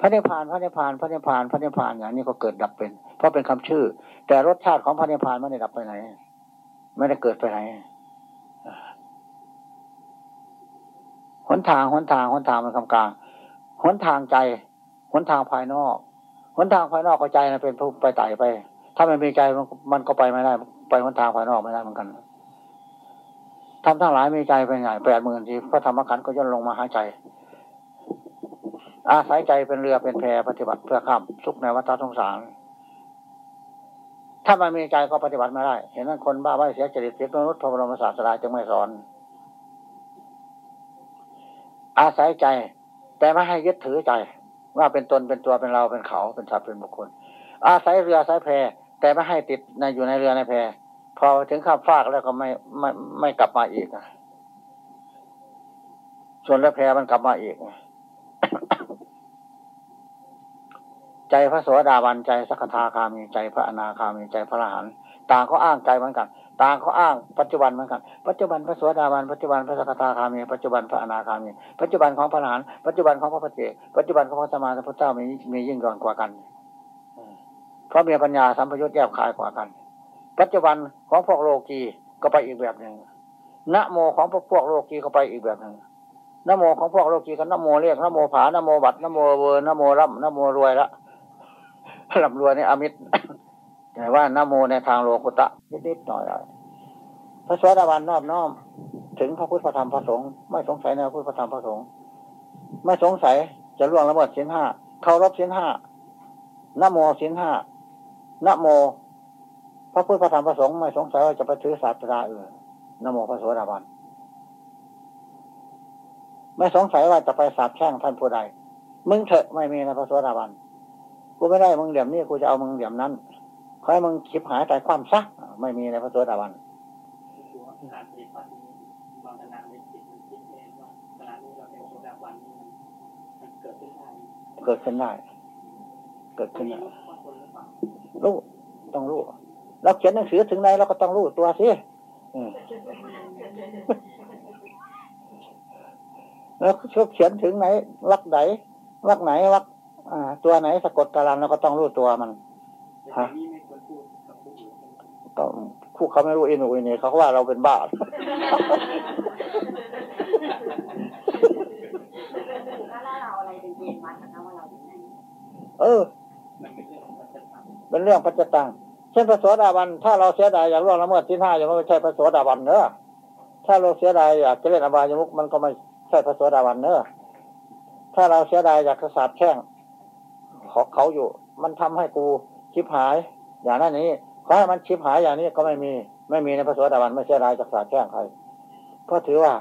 พระนิพพานพระนิพพานพระนิพพานพระนิพพานอย่างนี้ก็เกิดดับเป็น เพราะเป็นคำชื่อ แต่รสชาติของพระนิพพานไม่ได้ดับไปไหน ไม่ได้เกิดไปไหนหนทางหนทางหนทางมันคำกลางหนทางใจหนทางภายนอกหนทางภายนอกก็ใจนะเป็นผู้ไปไต่ไป ถ้ามันมีใจมันมันก็ไปไม่ได้ ไปหนทางภายนอกไม่ได้เหมือนกันทำทั้งหลายมีใจเป็นใหญ่แปดหมื่นทีพระธรรมขันธ์ก็ย่นลงมาหาใจ อาศัยใจเป็นเรือเป็นแพปฏิบัติเพื่อข้ามสุขในวัฏสงสาร ถ้ามันมีใจก็ปฏิบัติไม่ได้ เห็นนั้นคนบ้าใบเสียจริตเสียมนุษย์พระบรมศาสดาจึงไม่สอน อาศัยใจ แต่ไม่ให้ยึดถือใจ ว่าเป็นตนเป็นตัวเป็นเราเป็นเขาเป็นสัตว์เป็นบุคคล อาศัยเรืออาศัยแพแต่ไม่ให้ติดในอยู่ในเรือในแพพอถึงข้ามฟากแล้วก็ไม่ไม่ไม่กลับมาอีกนะส่วนแล้วแพมันกลับมาอีก ใจพระโสดาบันใจสักทาคามีใจพระอนาคามีใจพระอรหันต์ตางเขาอ้างใจเหมือนกัน ตางเขาอ้างปัจจุบันเหมือนกัน ปัจจุบันพระโสดาบันปัจจุบันพระสักทาคามีปัจจุบันพระอนาคามี ปัจจุบันของพระอรหันต์ปัจจุบันของพระปฏิเจปัจจุบันของพระสมมาสัมพุทธเจ้ามีมียิ่งย่อนกว่ากันเพราะมีปัญญาสัมปยุตแยบคายกว่ากัน ปัจจุบันของพวกโลกีก็ไปอีกแบบหนึ่งนะโมของพวกพวกโลกีก็ไปอีกแบบหนึ่งนะโมของพวกโลกีกันนะโมเลขนะโมผานะโมบัตรนะโมเบอร์นะโมร่ำนะโมรวยละ ร่ำรวยในอามิสแต่ว่านะโมในทางโลกุตระนิดๆหน่อยๆพระสวัสดิบาลนอบน้อม ถึงพระพุทธธรรมพระสงฆ์ไม่สงสัยในพระพุทธธรรมพระสงฆ์ไม่สงสัยจะล่วงละเมิดศีลห้าเคารพศีลห้านะโมศีลห้านะโม พระพุทธธรรมพระสงฆ์ไม่สงสัยว่าจะไปถือศาสนาอื่นนโมพระสวัสดิบาลไม่สงสัยว่าจะไปสาบแช่งท่านผู้ใด มึงเถอะไม่มีในพระโสดาบัน กูไม่ได้มึงเหลี่ยมนี่กูจะเอามึงเหลี่ยมนั้นขอให้มึงคิดหายใจความซักไม่มีในพระโสดาบันคือว่าการปฏิบัตินี้บางขณะในจิตมันคิดเองว่าขณะนี้เราเป็นโสดาบันเกิดขึ้นได้เกิดขึ้นได้เกิดขึ้นไหนลูกต้องรู้เราเขียนหนังสือถึงไหนเราก็ต้องรู้ตัวสิแล้วเขียนถึงไหนวักไหนวักไหนวัก ตัวไหนสะกดการันเราก็ต้องรู้ตัวมันแต่ทีนี้ไม่ควรพูดกับผู้อื่นก็คู่เขาไม่รู้อินอุยเนี่ยเขาก็ว่าเราเป็นบ้าแล้วเราอะไรเป็นเกณฑ์วัดนะคะว่าเราอยู่ไหนเออมันเป็นเรื่องของวัฏจักรเป็นเรื่องปัจจตังเช่นพระโสดาบัน ถ้าเราเสียดายอยากล่วงละเมิดที่ห้ายังไม่ใช่พระโสดาบันเนอะถ้าเราเสียดายอยากจะเล่นอบายมุกมันก็ไม่ใช่พระโสดาบันเนอะถ้าเราเสียดายอยากกระสาบแช่ง ของเขาอยู่ มันทำให้กูชิบหาย อย่างนั้นนี้ขอให้มันชิบหายอย่างนี้ก็ไม่มี ไม่มีในพระโสดาบันไม่เสียดายจากสาแช่งใครเพราะถือว่า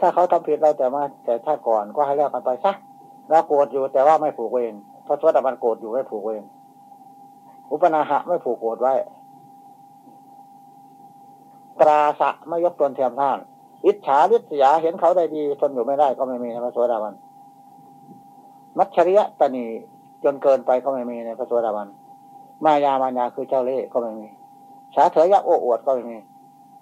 ถ้าเขาทำผิดเราแต่มาแต่ถ้าก่อนก็ให้เลิกกันไปซะเราโกรธอยู่แต่ว่าไม่ผูกเวรพระโสดาบันโกรธอยู่ไม่ผูกเวรอุปนาหะไม่ผูกโกรธไว้ตราสะไม่ยกตนเทียมท่าน อิจฉาริษยาเห็นเขาได้ดีทนอยู่ไม่ได้ก็ไม่มีในพระโสดาบัน มัจฉริยะตนี จนเกินไปก็ไม่มีในพระโสดาบัน มายามายาคือเจ้าเล่ห์ก็ไม่มี สาเถยะโอ้อวดก็ไม่มี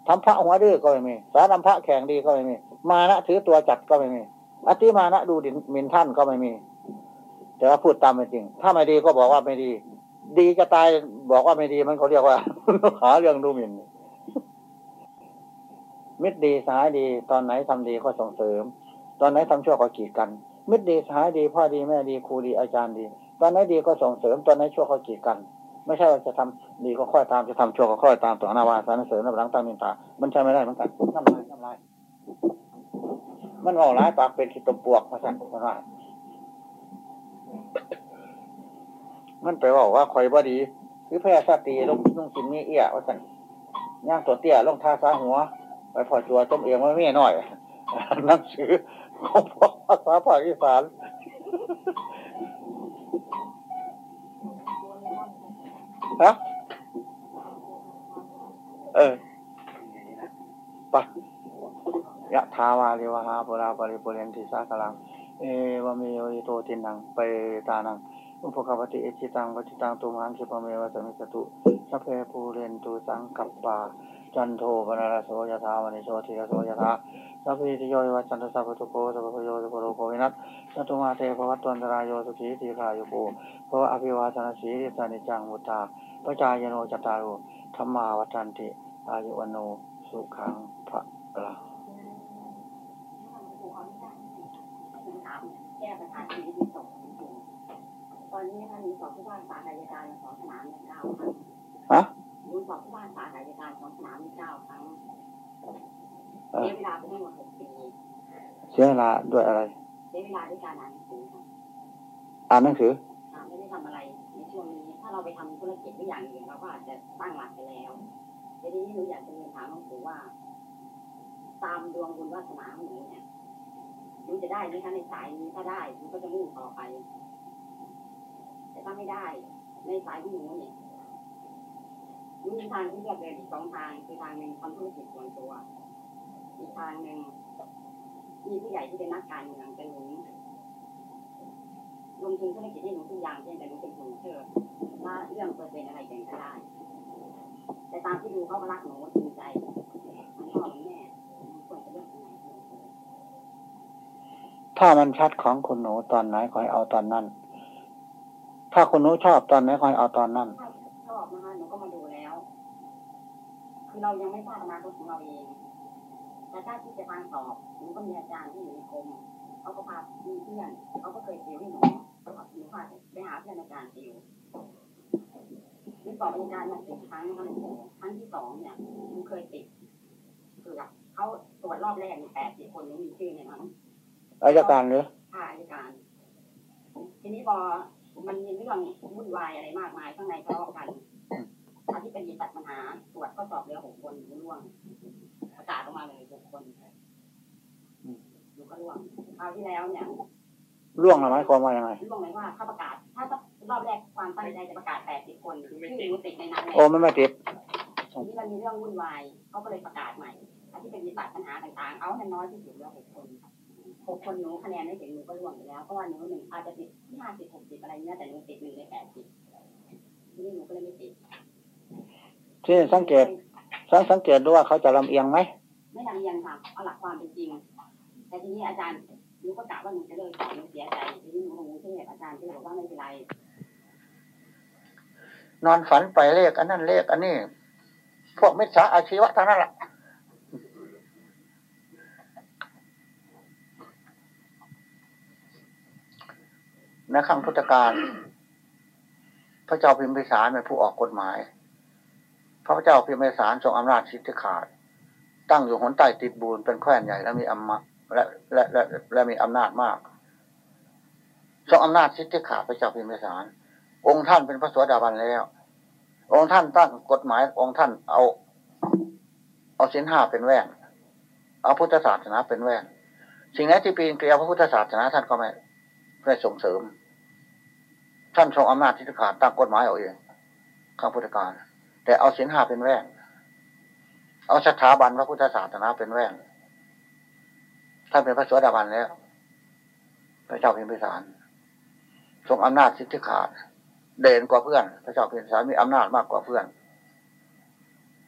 ทำพระหัวดื้อก็ไม่มี สาดำพระแข่งดีก็ไม่มี มานะถือตัวจัดก็ไม่มี อติมานะดูดินมินท่านก็ไม่มี แต่ว่าพูดตามเป็นจริง ถ้าไม่ดีก็บอกว่าไม่ดี ดีจะตายบอกว่าไม่ดีมันเขาเรียกว่าหาเรื่องดูหมิ่นมิตรดีสหายดี ตอนไหนทำดีก็ส่งเสริม ตอนไหนทำชั่วก็กีดกัน มิตรดีสหายดีพ่อดีแม่ดีครูดีอาจารย์ดี ตอนไหนดีก็ส่งเสริมตอนไหนชั่วก็กีดกัน ไม่ใช่ว่าจะทำดีก็ค่อยตามจะทำชั่วก็ค่อยตามต่อนาวาสารเสริญนับหลังตามนินตามันใช่ไม่ได้เหมือนกันน้ำลายน้ำลายมันเอาร้ายปากเป็นขีดตบปวกมาสั่นมันว่ามันไปบอกว่าข่อยบ่ดีหรือแพ้ชาติลงลงกินนี่เอี้ยว่าสั่นย่างตัวเตี้ยลงท่าซาหัว ไปพอจัวต้มเอียงว่าไม่น้อยหนังสือของพ่อภาษาภาคอีสาน ฮะเออปะยะทาวาลิวหาปุราปริปุเรนติสากลัง เอวเมโยโตตินังไปตานัง อุปกปฏิเอจิตังปฏิตังตุมังคิปะเมวะสมิสตุสัพเพปูเรนตุสังกัปปา จันโทปนารโสยถาวนิโชติรโสยถา สัพพิติโยวัจันตสัพพทุโกสัพพโยสัพพโลโกวินัสสัตุมาเตภวัตวันตรายโยสุขีทีขายโกภวะอภิวาทนาสีริสานิจังมุตตาปจายโนจตารโธรรมาวัฏันติอายุวโนสุขังพระลังถาแก้ปัญหาชีวิตสองจริงตอนนี้ท่านมีสอบผู้ว่าสาธารการสองสนามเก้าครั้งฮะดูสอบผู้ว่าสาธารการสองสนามเก้าครั้ง เออใช้เวลาไปทั้งหมดหกปีเสียเวลาด้วยอะไรใช้เวลาด้วยการอ่านหนังสือค่ะอ่านหนังสืออ่าไม่ได้ทำอะไรในช่วงนี้ ถ้าเราไปทำธุรกิจหรืออย่างอื่นเราก็อาจจะตั้งหลักไปแล้วทีนี้หนูอยากจะเรียนถามหลวงปู่ว่า ตามดวงบุญวาสนาของหนูเนี่ยหนูจะได้ไหมคะในสายนี้ถ้าได้หนูก็จะมุ่งต่อไป แต่ถ้าไม่ได้ ในสายที่หนูเนี่ยหนูมีทางที่เลือกเลยอีกสองทางคือทางหนึ่งทำธุรกิจส่วนตัว อีกทางหนึ่งมีผู้ใหญ่ที่เป็นนักการเมืองเป็นหนุนลงทุนธุรกิจให้หนูทุกอย่างเช่นแต่หนูเป็นคนเชื่อว่าเรื่องเปอร์เซ็นต์อะไรแบ่งก็ได้แต่ตามที่ดูเขาก็รักหนูจริงใจมันพ่อมันแม่มันควรจะเลือกยังไงถ้ามันชัดของคุณหนูตอนไหนขอให้เอาตอนนั้น ถ้าคุณหนูชอบตอนไหนขอให้เอาตอนนั้นถ้าชอบนะคะหนูก็มาดูแล้ว คือเรายังไม่ทราบอนาคตของเราเอง แต่ถ้าที่จะทางสอบหนูก็มีอาจารย์ที่อยู่ในกรมเขาก็พามีเพื่อนเขาก็เคยติวให้หนูเขาบอกหนูพาไปหาเพื่อนอาจารย์ติวหนูสอบอาจารย์มาสิบครั้งคะหนูครั้งที่สองเนี่ยหนูเคยติดเกือบเขาตรวจรอบแรกมีแปดสิบคนหนูมีชื่อในนั้นอายการหรือค่าอายการ ทีนี้พอมันมีเรื่องวุ่นวายอะไรมากมายข้างในทะเลาะกันอาที่เป็นตัดปัญหาตรวจข้อสอบเหลือหกคนหนูร่วง ประกาศออกมาเลยหกคนหนูก็ร่วงคราวที่แล้วเนี่ยร่วงหรือไม่ความว่ายังไงร่วงหมายว่าเขาประกาศ ถ้ารอบแรกความตั้งใจจะประกาศ80คนที่หนูติดในนั้นโอ้ไม่ไม่ติดทีนี้มันมีเรื่องวุ่นวายเขาก็เลยประกาศใหม่อันที่เป็นวิบัติปัญหาต่างๆ เอาให้น้อยที่สุดเหลือหกคนหกคนหนูคะแนนไม่ถึงหนูก็ร่วงไปแล้วเพราะว่าหนูหนึ่งอาจจะติดที่ห้าสิบหกสิบอะไรเงี้ยแต่หนูติดหนึ่งในแปดสิบทีนี้หนูก็เลยไม่ติดที่สังเกตสังสังเกตดูว่าเขาจะลำเอียงไหม ไม่ลำเอียงค่ะเอาหลักความเป็นจริง แต่ทีนี้อาจารย์หนูก็กะว่าหนูจะเลิกสอนหนูเสียใจทีนี้หนูลงกรุงเทพอาจารย์ก็เลยบอกว่าไม่เป็นไร นอนฝันไปเลขอันนั้นเลขอันนี้ พวกมิจฉาอาชีวะทั้งนั้นแหละในขั้งพุทธการ พระเจ้าพิมพิสารเป็นผู้ออกกฎหมาย พระเจ้าพิมพิสารทรงอำนาจสิทธิขาด ตั้งอยู่หนใต้ติดบูนเป็นแคว้นใหญ่และมีอำมาและและและและมีอำนาจมากทรงอำนาจสิทธิขาดพระเจ้าพิมพิสาร องค์ท่านเป็นพระสวสดาบันแล้ว องค์ท่านตั้งกฎหมายองค์ท่านเอา เอาสินห้าเป็นแว่นเอาพุทธศาสนาเป็นแว่นสิ่งไหนที่ปีนเกลียวพระพุทธศาสนาท่านก็ไม่ไม่ส่งเสริม ท่านทรงอำนาจที่ขาดตั้งกฎหมายเอาเองข้างพุทธการ แต่เอาสินห้าเป็นแว่น เอาสถาบันพระพุทธศาสนาเป็นแว่นท่านเป็นพระสวสดาบันแล้ว พระเจ้าพิมพิสารทรงอำนาจสิทธิขาด เด่นกว่าเพื่อน พระเจ้าพิมพิสารมีอำนาจมากกว่าเพื่อน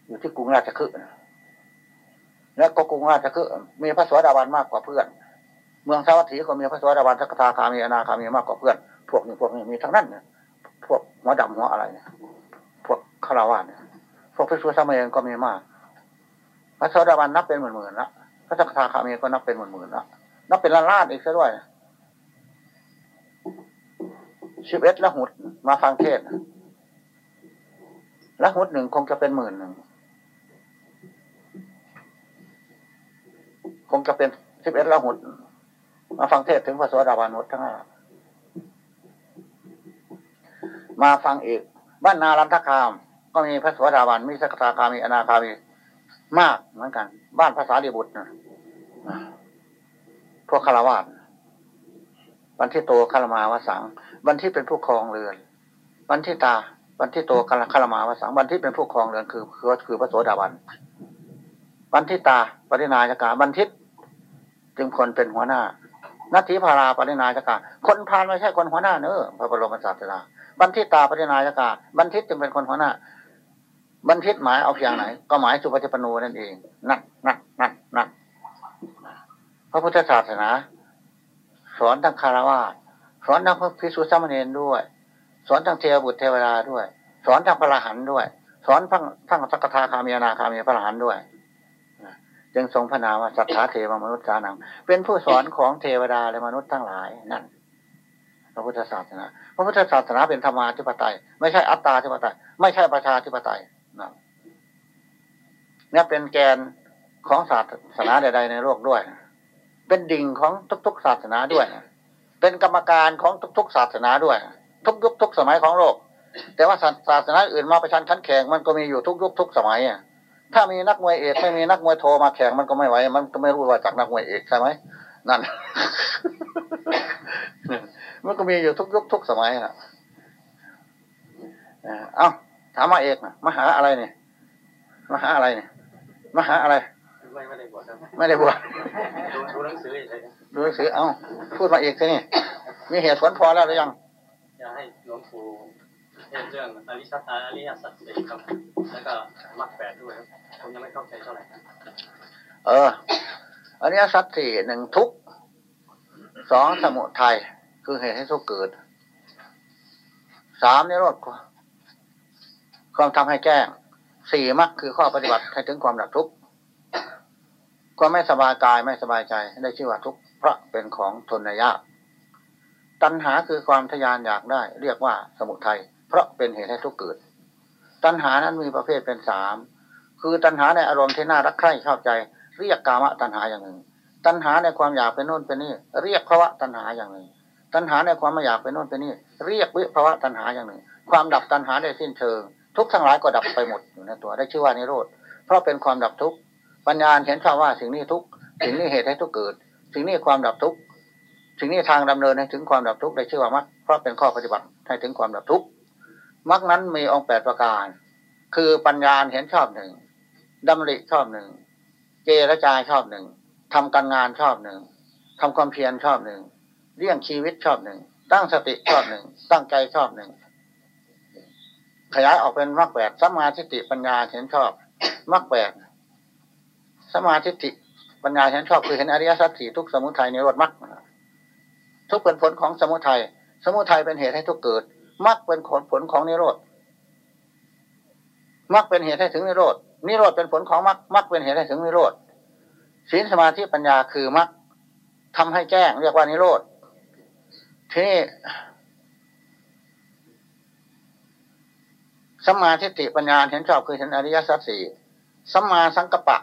อยู่ที่กรุงราชคฤห์และก็กรุงราชคฤห์มีพระสวสดาบันมากกว่าเพื่อน เมืองสาวัตถีก็มีพระสวสดาบันสักทาคามีอนาคามีมากกว่าเพื่อน พวกนี้พวกนี้มีทั้งนั้นเนี่ยพวกหัวดำหัวอะไรเนี่ยพวกคาราวานเนี่ยพวกพระสุสามเณรก็มีมาก พระสวสดาบันนับเป็นหมื่นๆละพระสักทาคามีก็นับเป็นหมื่นๆละนับเป็นล้านล้านอีกซะด้วยสิบเอ็ดละหุดมาฟังเทศละหุดหนึ่งคงจะเป็นหมื่นหนึ่งคงจะเป็นสิบเอ็ดละหุดมาฟังเทศถึงพระสวสดาบานหมดทั้งนั้นมาฟังอีกบ้านนารันทคาม ก็มีพระสวสดาบานมีสักทาคามีอนาคามี มากเหมือนกัน บ้านภาษาดีบุตรนะพวกคารวาสวันที่โตคารมาวสัง วันที่เป็นผู้ครองเรือน วันที่ตา วันที่โตคารคารมาวสัง วันที่เป็นผู้ครองเรือนคือคือคือพระโสดาบัน วันที่ตาปรินายกาบันทิตจึงคนเป็นหัวหน้านัตถิพาราปรินายกาคนพานไม่ใช่คนหัวหน้าเนอะพระบรมศาสดาบันทิตตาปรินายกาบันทิตจึงเป็นคนหัวหน้า บันทิตหมายเอาเพียงไหน ก็หมายสุปฏิปโนนั่นเองนั่นนั่นนั่นนั่นพระพุทธศาสนา สอนทั้งคารวะสอนทั้งพระภิกษุสามเณรด้วย สอนทั้งเทวบุตรเทวดาด้วย สอนทั้งพระรหันต์ด้วย สอนทั้งทั้งสักทาคามีนาคามีพระรหันต์ด้วยจึงทรงพระนามว่าสัทธาเทวมนุษย์สานัง เป็นผู้สอนของเทวดาและมนุษย์ทั้งหลายนั่นพระพุทธศาสนา พระพุทธศาสนาเป็นธรรมาธิปไตย ไม่ใช่อัตตาธิปไตย ไม่ใช่ประชาธิปไตย นั่นนี่เป็นแกนของศาสนาใด ๆ ในโลกด้วย เป็นดิ่งของทุกๆศาสนาด้วย เป็นกรรมการของทุกๆศาสนาด้วย ทุกยุคทุกสมัยของโลก แต่ว่าศาสนาอื่นมาประชันขั้นแข่งมันก็มีอยู่ทุกยุคทุกสมัยอะถ้ามีนักมวยเอกไม่มีนักมวยโทมาแข่งมันก็ไม่ไหว มันก็ไม่รู้ว่าจากนักมวยเอกใช่ไหมนั่น มันก็มีอยู่ทุกยุคทุกสมัยนะเอ้า ถามมาเอกนะมหาอะไรเนี่ยมหาอะไรเนี่ยมหาอะไร ไม่ไม่ได้บวชครับไม่ได้บวชดูดูหนังสือเฉยดูหนังสือ เอ้า พูดมาเอกสินี่ มีเหตุผลพอแล้วหรือยังๆอยากให้หลวงปู่เทศเรื่องอริสัตอริยสัจสี่ครับ แล้วก็มรรคแปดด้วยครับผมยังไม่เข้าใจเท่าไหร่ครับเอออันนี้สัตว์สี่หนึ่งทุกข์สองสมุทัยคือเหตุให้ทุกข์เกิดสามนิโรธ ความทำให้แจ้งสี่มรรคคือข้อปฏิบัติให้ถึงความดับทุกข์ความไม่สบายกายไม่สบายใจได้ชื่อว่าทุกข์เพราะเป็นของทนยากตัณหาคือความทยานอยากได้ เรียกว่าสมุทัยเพราะเป็นเหตุให้ทุกข์เกิด ตัณหานั้นมีประเภทเป็นสามคือตัณหาในอารมณ์ที่น่ารักใคร่ชอบใจ เรียกกามตัณหาอย่างหนึ่ง ตัณหาในความอยากเป็นโน่นเป็นนี่เรียกภาวะตัณหาอย่างหนึ่ง ตัณหาในความไม่อยากเป็นโน่นเป็นนี่เรียกวิภาวะตัณหาอย่างหนึ่ง ความดับตัณหาได้สิ้นเชิง ทุกทั้งหลายก็ดับไปหมดอยู่ในตัวได้ชื่อว่านิโรธเพราะเป็นความดับทุกข์ปัญญาเห็นชอบว่าสิ่งนี้ทุกข์สิ่งนี้เหตุให้ทุกข์เกิด สิ่งนี้ความดับทุกข์ถึงนี้ทางดำเนินให้ถึงความดับทุกข์ได้ชื่อว่ามรรคเพราะเป็นข้อปฏิบัติให้ถึงความดับทุกข์มรรคนั้นมีองค์แปดประการ คือปัญญาเห็นชอบหนึ่งดำริชอบหนึ่งเจรจาชอบหนึ่งทำการงานชอบหนึ่งทำความเพียรชอบหนึ่งเลี้ยงชีวิตชอบหนึ่งตั้งสติชอบหนึ่งตั้งใจชอบหนึ่ง ขยายออกเป็นมรรคแปดสมาทิฏฐิปัญญาเห็นชอบมรรคแปดสมาทิฏฐิปัญญาเห็นชอบคือเห็นอริยสัจสี่ทุกสมุทัยในรถมรรคทุกเป็นผลของสมุทัยสมุทัยเป็นเหตุให้ทุกเกิดมรรคเป็นผลผลของนิโรธมรรคเป็นเหตุให้ถึงนิโรธนิโรธเป็นผลของมรรคมรรคเป็นเหตุให้ถึงนิโรธศีลสมาธิปัญญาคือมรรคทำให้แจ้งเรียกว่านิโรธทีนี้ สัมมาทิฏฐิปัญญาเห็นชอบคือเห็นอริยสัจสี่สัมมาสังกัปปะ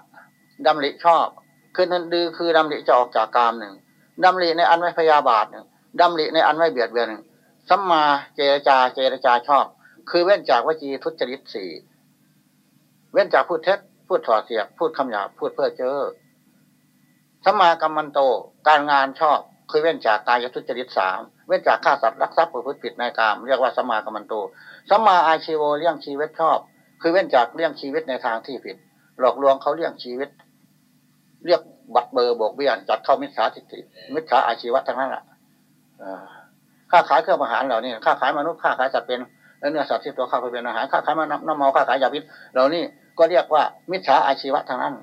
ดำริชอบ คือนันดือคือดำริจะออกจากกามหนึ่งดำริในอันไม่พยาบาทหนึ่งดำริในอันไม่เบียดเบียนหนึ่งสัมมาเจรจาเจรจาชอบ คือเว้นจากวจีทุจริตสี่เว้นจากพูดเท็จพูดถอดเสียพูดคำหยาพูดเพื่อเจอสัมมากัมมันโต การงานชอบ คือเว้นจากกายทุจริตสาม เว้นจากฆ่าสัตว์รักทรัพย์ประพฤติผิดในกามเรียกว่าสัมมากัมมันโตสัมมาอาชีโวเลี้ยงชีวิตชอบ คือเว้นจากเลี้ยงชีวิตในทางที่ผิด หลอกลวงเขาเลี้ยงชีวิต เรียกบัตรเบอร์โบกเบี้ยจัดเข้ามิจฉาทิฏฐิมิจฉาอาชีวะทั้งนั้นแหละค่าขายเครื่องอาหารเหล่านี้ค่าขายมนุษย์ค่าขายสัตว์เป็นและเนื้อสัตว์ที่ตัวเข้าไปเป็นอาหารค่าขายมาน้ำเมาค่าขายยาพิษเหล่านี้ก็เรียกว่ามิจฉาอาชีวะทั้งนั้น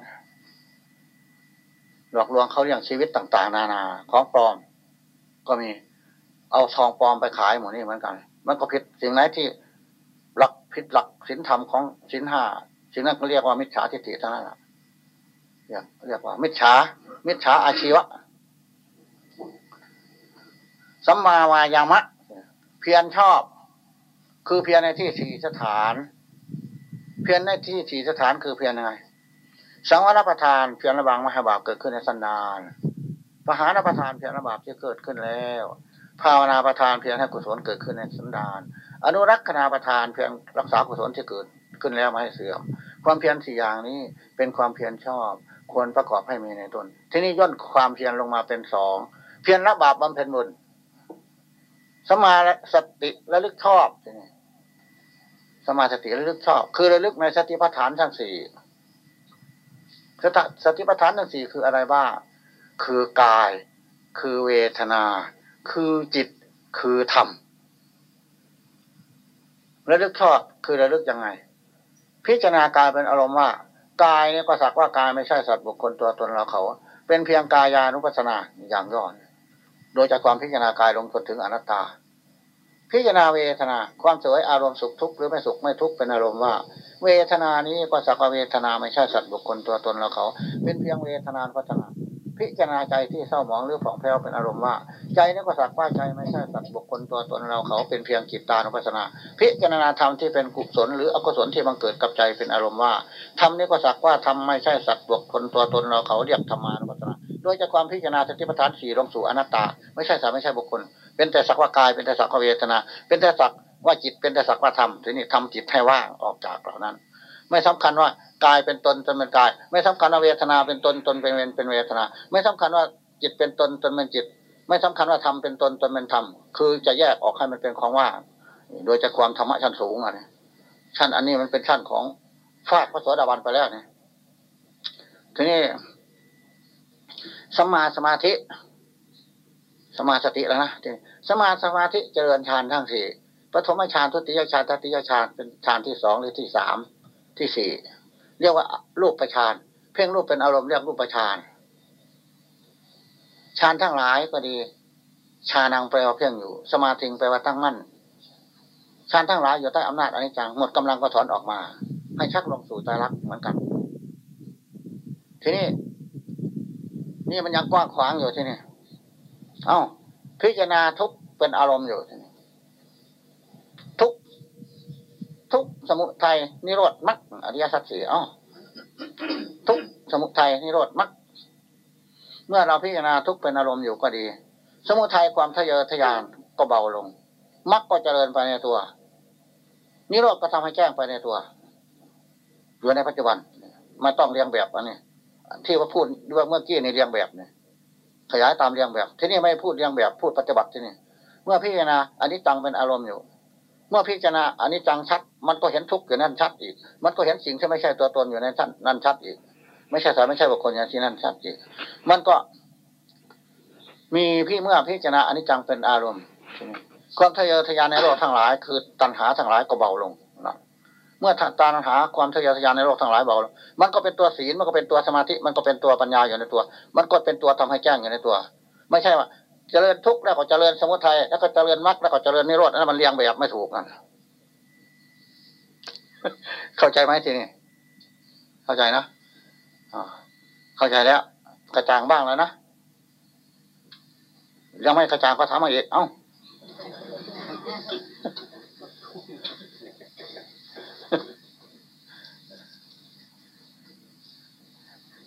หลอกลวงเขาเลี้ยงชีวิตต่าง ๆ นานาของปลอม ก็มี เอาทองปลอมไปขายหมดนี่เหมือนกัน มันก็ผิดสิ่งไหนที่หลักผิดหลักศีลธรรมของศีลห้าสิ่งนั้นก็เรียกว่ามิจฉาทิฏฐิทั้งนั้นแหละเรียกเรียกว่า มิจฉา มิจฉาอาชีวะสัมมาวายามะ เพียรชอบ คือเพียรในที่สี่สถาน เพียรในที่สี่สถานคือเพียรยังไงสังวรประทานเพียรระวังมหาบาปเกิดขึ้นในสันดานปหานประทานเพียรระบาปที่เกิดขึ้นแล้ว ภาวนาประทานเพียรให้กุศลเกิดขึ้นในสันดาน อนุรักษณาประทานเพียรรักษากุศลที่เกิดขึ้นแล้วไม่ให้เสื่อม ความเพียรสี่อย่างนี้เป็นความเพียรชอบ ควรประกอบให้มีในตน ที่นี้ย่นความเพียรลงมาเป็นสองเพียรละบาปบำเพ็ญบุญสมาสติระลึกชอบสมาสติระลึกชอบ คือระลึกในสติปัฏฐานทั้งสี่สติสติปัฏฐานทั้งสี่คืออะไรบ้างคือกาย คือเวทนา คือจิตคือธรรมระลึกชอบคือระลึกยังไง พิจารณากายเป็นอารมณ์ว่ากายเนี่ยก็สักว่ากายไม่ใช่สัตว์บุคคลตัวตนเราเขา เป็นเพียงกายานุปัสสนาอย่างย่อนโดยจากความพิจารณากายลงจนถึงอนัตตา พิจารณาเวทนา ความสวยอารมณ์สุขทุกข์หรือไม่สุขไม่ทุกข์เป็นอารมณ์ว่า เวทนานี้ก็สักว่าเวทนาไม่ใช่สัตว์บุคคลตัวตนเราเขา เป็นเพียงเวทนาพัฒนา พิจารณาใจที่เศร้าหมองหรือผ่องแผ้วเป็นอารมณ์ว่า ใจนี้ก็สักว่าใจไม่ใช่สัตว์บุคคลตัวตนเราเขาเป็นเพียงจิตตานุปัสสนา พิจารณาธรรมที่เป็นกุศลหรืออกุศลที่บังเกิดกับใจเป็นอารมณ์ว่าธรรมนี้ก็สักว่าธรรมไม่ใช่สัตว์บุคคลตัวตนเราเขาเรียกธรรมานุปัสสนาโดยจากความพิจารณาสติปัฏฐานสี่ลงสู่อนัตตา ไม่ใช่สัตว์ไม่ใช่บุคคล เป็นแต่สักว่ากายเป็นแต่สักว่าเวทนา เป็นแต่สักว่าจิตเป็นแต่สักว่าธรรมทีนี้ทำจิตให้ว่างออกจากเหล่านั้น ไม่สำคัญว่ากายเป็นตนตนเป็นกาย ไม่สำคัญว่าเวทนาเป็นตนตนเป็นเวรเป็นเวทนา ไม่สำคัญว่าจิตเป็นตนตนเป็นจิต ไม่สำคัญว่าธรรมเป็นตนตนเป็นธรรมคือจะแยกออกให้มันเป็นของว่างโดยจากความธรรมะชั้นสูงอะเนี่ยชั้นอันนี้มันเป็นชั้นของฟากพระสวสดาบันไปแล้วเนี่ยทีนี้สมาสมาธิ สมาสติแล้วนะสมาสมาธิเจริญฌานทั้งสี่ปฐมฌานทุติยฌานตติยฌานเป็นฌานที่สองหรือที่สาม ที่สี่เรียกว่ารูปประฌานเพ่งรูปเป็นอารมณ์เรียกรูปประฌานฌานทั้งหลายก็ดีฌานังแปลว่าเพ่งอยู่ สมาธิแปลว่าตั้งมั่นฌานทั้งหลายอยู่ใต้อำนาจอนิจจังหมดกำลังก็ถอนออกมา ให้ชักลงสู่ใจรักเหมือนกัน ทีนี้ นี่มันยังกว้างขวางอยู่ที่นี่ เอ้า พิจารณาทุกเป็นอารมณ์อยู่ที่นี่ทุก ทุกสมุทัยนิโรธมรรคอริยสัจสี่อ๋อทุกสมุทัยนิโรธมรรคเมื่อเราพิจารณาทุกเป็นอารมณ์อยู่ก็ดี สมุทัยความทะเยอทะยานก็เบาลงมรรคก็เจริญไปในตัว นิโรธก็ทำให้แจ้งไปในตัว อยู่ในปัจจุบันมาต้องเรียงแบบอันนี้ที่ว่าพูดด้วยเมื่อกี้ในเรียงแบบเนี่ยขยายตามเรียงแบบ ที่นี่ไม่พูดเรียงแบบพูดปฏิบัติที่นี่เมื่อพิจารณาอันนี้จังเป็นอารมณ์อยู่ มื่อพิจารณาอันนี้จังชัด มันก็เห็นทุกข์อยู่นั่นชัดอีก มันก็เห็นสิ่งที่ไม่ใช่ตัวตนอยู่ในท่นนั่นชัดอีก ไม่ใช่สารไม่ใช่บุคคลอย่างที่นั่นชัดอีก มันก็ มีพี่เมื่อพิจารณาอันนี้จังเป็นอารมณ์ความทะเยอทะยานในโลกทั้งหลาย คือตัณหาทั้งหลายก็เบาลงนะเมื่อตัณหาความทะเยอทะยานในโลกทั้งหลายเบาลงมันก็เป็นตัวศีลมันก็เป็นตัวสมาธิ มันก็เป็นตัวปัญญาอยู่ในตัว มันก็เป็นตัวทำให้แจ้งอยู่ในตัว ไม่ใช่ว่า เจริญทุกข์แล้วก็เจริญสมุทัยแล้วก็เจริญมรรคแล้วก็เจริญนิโรธนั่นมันเรียงแบบไม่ถูกนั่นเข้าใจไหมทีนี้เข้าใจนะเข้าใจแล้ว กระจ่างบ้างแล้วนะยังไม่กระจ่างก็ถามมาอีกเอ้า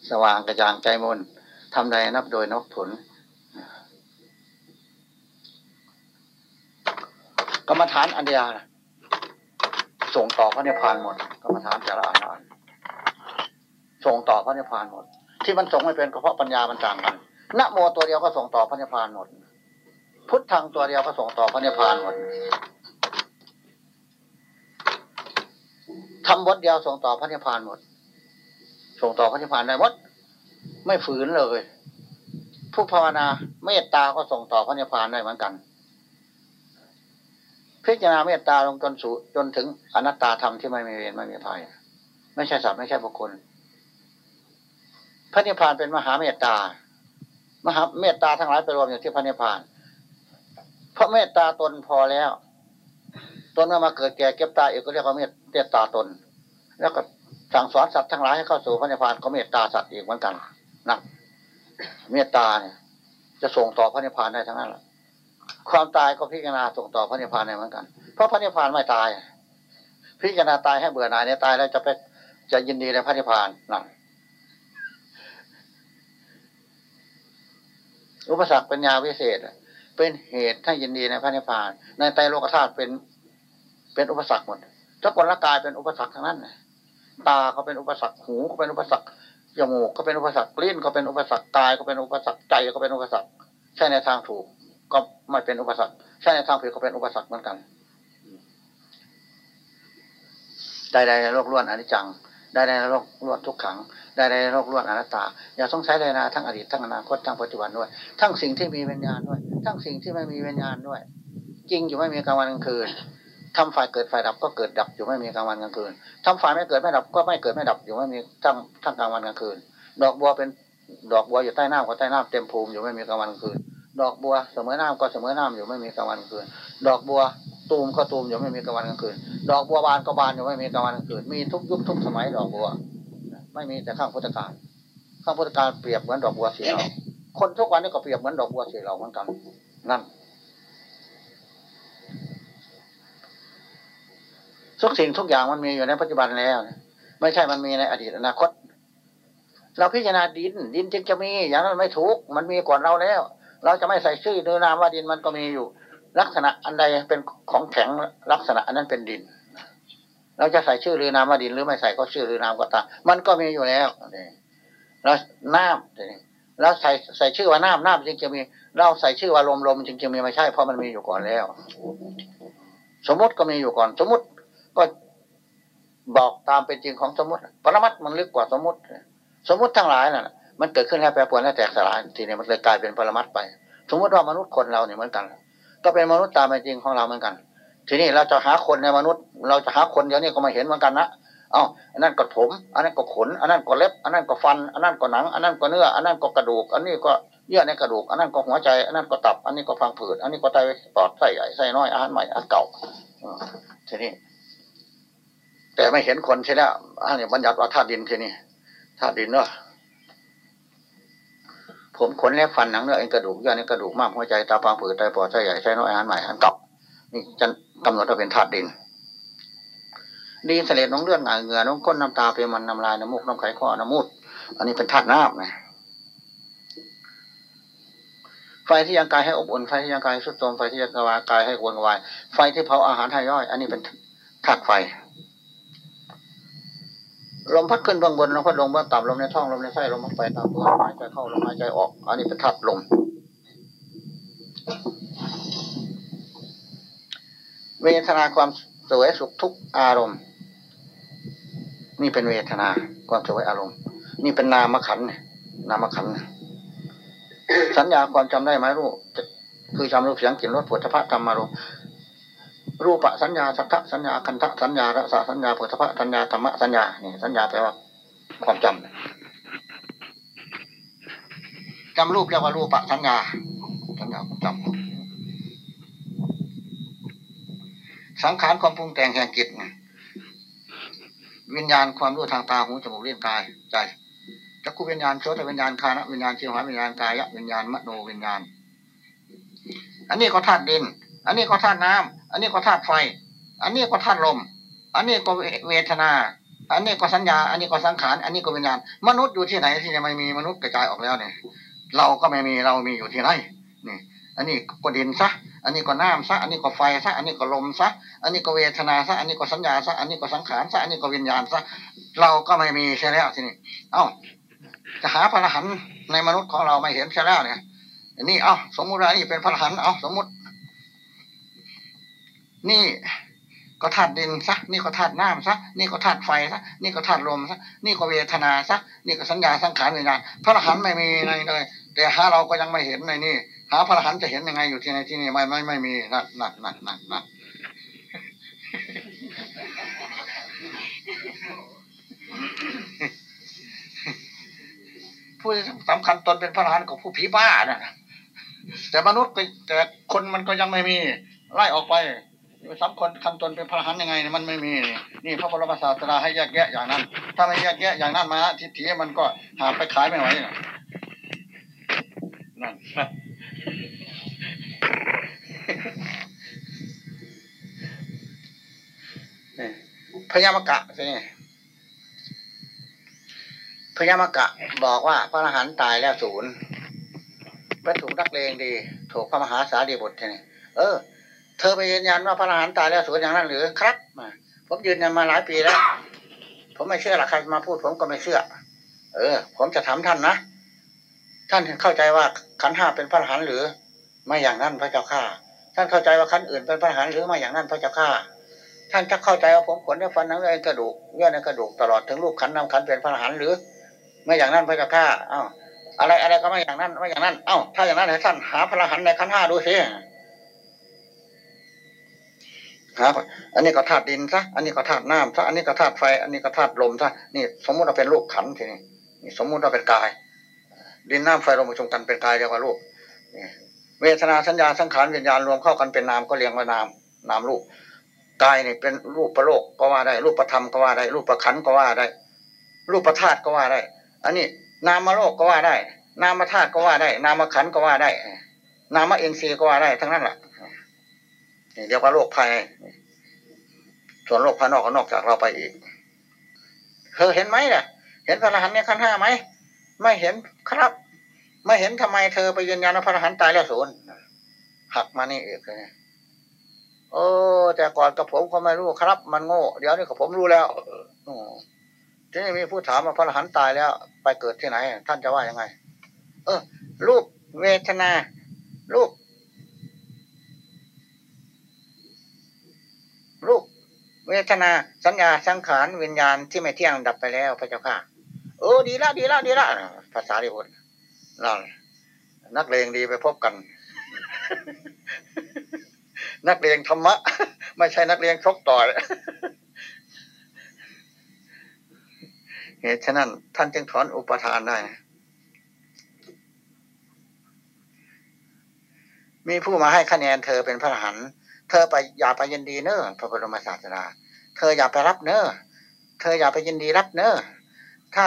สว่างกระจ่างใจมนทำใดนับโดยนับผล กรรมฐานอันเดียวส่งต่อพระนิพพานหมดกรรมฐานแต่ละอันอันส่งต่อพระนิพพานหมด ที่มันส่งไม่เป็นก็เพราะปัญญามันต่างกันนโมตัวเดียวก็ส่งต่อพระนิพพานหมด พุทธังตัวเดียวก็ส่งต่อพระนิพพานหมดทำบทเดียวส่งต่อพระนิพพานหมด ส่งต่อพระนิพพานได้หมด ไม่ฝืนเลย ผู้ภาวนาเมตตาก็ส่งต่อพระนิพพานได้เหมือนกัน พิจารณาเมตตาลงจนสู่จนถึงอนัตตาธรรมที่ไม่มีเวรไม่มีภัย ไม่ใช่สัตว์ไม่ใช่บุคคล พระนิพพานเป็นมหาเมตตามหาเมตตาทั้งหลายไปรวมอยู่ที่พระนิพพาน เพราะเมตตาตนพอแล้ว ตนเมื่อมาเกิดแก่เก็บตายอีกก็เรียกว่าเมตตาตน แล้วก็สั่งสอนสัตว์ทั้งหลายให้เข้าสู่พระนิพพานก็เมตตาสัตว์อีกเหมือนกันนะเมตตาเนี่ยจะส่งต่อพระนิพพานได้ทั้งนั้นแหละ ความตายก็พิจารณาส่งต่อพระนิพพานได้เหมือนกัน เพราะพระนิพพานไม่ตาย พิจารณาตายให้เบื่อหน่ายเนี่ยตายแล้วจะไปจะยินดีในพระนิพพานนั่นอุปสรรคเป็นยาวิเศษเป็นเหตุให้ยินดีในพระนิพพาน ในไตรโลกธาตุเป็นเป็นอุปสรรคหมดทุกคนละกายเป็นอุปสรรคทั้งนั้นตาก็เป็นอุปสรรคหูก็เป็นอุปสรรคจมูกก็เป็นอุปสรรคลิ้นก็เป็นอุปสรรคกายก็เป็นอุปสรรคใจก็เป็นอุปสรรคใช่ในทางถูก ก็ไม่เป็นอุปสรรคใช่ในทางผิดก็เป็นอุปสรรคเหมือนกันใดๆในโลกล้วนอนิจจังใดๆในโลกล้วนทุกขังใดๆในโลกล้วนอนัตตา อย่าสงสัยเลยนะทั้งอดีตทั้งอนาคตทั้งปัจจุบันด้วย ทั้งสิ่งที่มีวิญญาณด้วย ทั้งสิ่งที่ไม่มีวิญญาณด้วย จริงอยู่ไม่มีกลางวันกลางคืนทำฝ่ายเกิดฝ่ายดับก็เกิดดับอยู่ไม่มีกลางวันกลางคืนทำฝ่ายไม่เกิดไม่ดับก็ไม่เกิดไม่ดับอยู่ไม่มีทั้งทั้งกลางวันกลางคืน ดอกบัวเป็นดอกบัวอยู่ใต้น้ำก็ใต้น้ำเต็มภูมิอยู่ไม่มีกลางวันกลางคืน ดอกบัวเสมอน้ำก็เสมอน้ำอยู่ไม่มีกลางวันกลางคืน ดอกบัวตูมก็ตูมอยู่ไม่มีกลางวันกลางคืน ดอกบัวบานก็บานอยู่ไม่มีกลางวันกลางคืน มีทุกยุคทุกสมัยดอกบัว ไม่มีแต่ข้างพุทธกาลข้างพุทธกาลเปรียบเหมือนดอกบัวสีเหลาคนทุกวันนี้ก็เปรียบเหมือนดอกบัวสีเหลาเหมือนกัน นั่นทุกสิ่งทุกอย่างมันมีอยู่ในปัจจุบันแล้วไม่ใช่มันมีในอดีตอนาคต เราพิจารณาดินดินจึงจะมีอย่างนั้นไม่ถูก มันมีก่อนเราแล้ว เราจะไม่ใส่ชื่อเนื้อนามว่าดินมันก็มีอยู่ ลักษณะอันใดเป็นของแข็งลักษณะอันนั้นเป็นดิน เราจะใส่ชื่อหรือนามว่าดินหรือไม่ใส่ก็ชื่อหรือนามก็ตามมันก็มีอยู่แล้วแล้วน้ำแล้วใส่ใส่ชื่อว่าน้ำน้ำจึงจะมี เราใส่ชื่อว่าลมลมจึงจะมีไม่ใช่ เพราะมันมีอยู่ก่อนแล้ว สมมติก็มีอยู่ก่อน สมมติก็บอกตามเป็นจริงของสมมติปรมัตมันลึกกว่าสมมติ สมมติทั้งหลายน่ะ มันเกิดขึ้นแล้วแปรปรวนแล้วแตกสลายทีนี้มันเลยกลายเป็นปรมัตไป สมมติว่ามนุษย์คนเราเนี่ยเหมือนกัน ก็เป็นมนุษย์ตามเป็นจริงของเราเหมือนกัน ทีนี้เราจะหาคนในมนุษย์ เราจะหาคนเดี๋ยวนี้ก็มาเห็นเหมือนกันนะเอ้าอันนั้นก็ผม อันนั้นก็ขน อันนั้นก็เล็บ อันนั้นก็ฟัน อันนั้นก็หนัง อันนั้นก็เนื้อ อันนั้นก็กระดูก อันนี้ก็เยื่อในกระดูก อันนั้นก็หัวใจ อันนั้นก็ตับ อันนี้ก็พังผืด อันนี้ก็ไตปอดไส้ใหญ่ไส้น้อยอาหารใหม่อาหารเก่าทีนี้ แต่ไม่เห็นคนใช่แล้วอันนี้บัญญัติว่าธาตุดินทีนี้ธาตุดินเนาะ ผมขนเล็บฟันหนังเนื้อเอ็นกระดูกเยื่อในกระดูกมากหัวใจตาพังผืดไตปอดไส้ใหญ่ไส้น้อยอาหารใหม่อาหารเก่านี่จะกำหนดว่าเป็นธาตุดินดีเสลดน้องเลือดหงายเหงื่อน้องก้นน้ำตาเป็นมันน้ำลายน้ำมูกน้ำไขข้อน้ำมูด อันนี้เป็นธาตุน้ำนะไฟที่ยังกายให้อบอุ่นไฟที่ยังกายสุดโทมไฟที่ยังกายให้วนวายไฟที่เผาอาหารให้ย่อย อันนี้เป็นธาตุไฟ ลมพัดขึ้นเบื้องบนลมพัดลงเบื้องต่ำลมในท้องลมในไส้ลมพัดไปตามตัวลมหายใจเข้าลมหายใจออกอันนี้เป็นธาตุลมเวทนาความสวยสุขทุกอารมณ์ นี่เป็นเวทนาความสวยอารมณ์ นี่เป็นนามขันนามขันสัญญาความจำได้ไหมรู้คือจำรูปเสียงกลิ่นรสผลิตภัณฑ์ธรรมารมณ์ รูปสัญญาสัทธสัญญาคันธะสัญญารสสัญญาผลิตภัณฑ์สัญญาธรรมะสัญญานี่สัญญาแปลว่าความจำจำรูปเรียกว่ารูปสัญญาสัญญาความจำสังขารความปรุงแต่งแห่งจิตวิญญาณความรู้ทางตาหูจมูกเลี้ยงกายใจจักขุวิญญาณโสตวิญญาณคานะวิญญาณชิวหาวิญญาณกายะวิญญาณมโนวิญญาณ อันนี้ก็ธาตุดิน อันนี้ก็ธาตุน้ำ อันนี้ก็ธาตุไฟ อันนี้ก็ธาตุลม อันนี้ก็เวทนา อันนี้ก็สัญญา อันนี้ก็สังขาร อันนี้ก็วิญญาณ มนุษย์อยู่ที่ไหนที่จะไม่มีมนุษย์กระจายออกแล้วเนี่ย เราก็ไม่มีเรามีอยู่ที่ไหนนี่อันนี้ก็ดินซะ อันนี้ก็น้ำซะ อันนี้ก็ไฟซะ อันนี้ก็ลมซะ อันนี้ก็เวทนาซะ อันนี้ก็สัญญาซะ อันนี้ก็สังขารซะ อันนี้ก็วิญญาณซะ เราก็ไม่มีใช่แล้วทีนี้ เอ้า จะหาพระรหันในมนุษย์ของเราไม่เห็นใช่แล้วเนี่ยนี่ เอ้า สมมุติว่านี่เป็นพระรหันเอ้า สมมุติ นี่ก็ธาตุดินซะนี่ก็ธาตุน้ำซะนี่ก็ธาตุไฟซะนี่ก็ธาตุลมซะนี่ก็เวทนาซะนี่ก็สัญญาสังขารวิญญาณพระอรหันต์ไม่มีในเลยแต่หาเราก็ยังไม่เห็นในนี่หาพระอรหันต์จะเห็นยังไงอยู่ที่ในที่นี่ไม่ไม่ไม่มีนั่นนั่นนั่นนั่นนั่นผู้สำคัญตนเป็นพระอรหันต์กับผู้ผีบ้านะแต่มนุษย์แต่คนมันก็ยังไม่มีไล่ออกไป สำคัญคันตนเป็นพระหันยังไงมันไม่มีนี่พระบรมศาสดาให้แยกแยะอย่างนั้น ถ้าไม่แยกแยะอย่างนั้นมาทิฏฐิมันก็หาไปขายไม่ไหวนั่นพญามกะสิพญามกะบอกว่าพระอรหันต์ตายแล้วศูนย์เป็นถูกนักเลงดี ถูกพระมหาสารีบุตรนี่เออ เธอไปยืนยันว่าพระอรหันต์ตายแล้วศูนย์อย่างนั้นหรือครับมาผมยืนยันมาหลายปีแล้ว ผมไม่เชื่อหรอกใครมาพูดผมก็ไม่เชื่อ เออ ผมจะถามท่านนะ ท่านเข้าใจว่าขันห้าเป็นพระอรหันต์หรือ ไม่อย่างนั้นพระเจ้าข้าท่านเข้าใจว่าขันอื่นเป็นพระอรหันต์หรือไม่อย่างนั้นพระเจ้าข้าท่านจะเข้าใจว่าผมขนและฟันนังเลยกระดูกเยื่อในกระดูกตลอดถึงรูปขันนำขันเป็นพระอรหันต์หรือ ไม่อย่างนั้นพระเจ้าข้าอ้าวอะไรอะไรก็ไม่อย่างนั้น ไม่อย่างนั้น เอ้าถ้าอย่างนั้นให้ท่านหาพระอรหันต์ในขันห้าดูสิ หาอันนี้ก็ธาตุดินซะอันนี้ก็ธาตุน้ำซะอันนี้ก็ธาตุไฟ อันนี้ก็ธาตุลมซะนี่สมมุติเราเป็นรูปขันทีนี้นี่สมมุติเราเป็นกาย ดินน้ำไฟลมประชุมกันเป็นกายเรียกว่ารูปเวทนาสัญญาสังขารวิญญาณรวมเข้ากันเป็นนามก็เรียกว่านามนามรูปกายนี่เป็นรูปประโลกก็ว่าได้ รูปประธรรมก็ว่าได้ รูปประขันก็ว่าได้ รูปประธาตุก็ว่าได้ อันนี้นามโลกก็ว่าได้ นามธาตุก็ว่าได้ นามขันก็ว่าได้ นามเอ็นซีก็ว่าได้ทั้งนั้นแหละ นี่เรียกว่าโลกภายส่วนโลกภายนอกก็นอกจากเราไปอีก เธอเห็นไหมล่ะ เห็นพระอรหันต์ในขั้นห้าไหม ไม่เห็นครับ ไม่เห็นทำไมเธอไปยืนยันว่าพระอรหันต์ตายแล้วศูนย์หักมานี่เอกเลยโอ้แต่ก่อนกับผมก็ไม่รู้ครับ มันโง่ เดี๋ยวนี้กับผมรู้แล้วทีนี้มีผู้ถามว่าพระอรหันต์ตายแล้ว ไปเกิดที่ไหน ท่านจะว่ายังไง เออรูปเวทนารูป รูป เว ทนา สัญญาสังขารวิญญาณที่ไม่เที่ยงดับไปแล้วพระเจ้าค่ะเออดีละดีละดีละภาษาดีบุตรนั่นนักเลงดีไปพบกัน นักเรียนธรรมะ ไม่ใช่นักเรียนชกต่อยเหตุฉะนั้นท่านจึงถอนอุปทานได้ มีผู้มาให้คะแนนเธอเป็นพระหัน เธอไปอย่าไปยินดีเนอะพระบรมศาสดา เธออย่าไปรับเนอเธออย่าไปยินดีรับเนอถ้า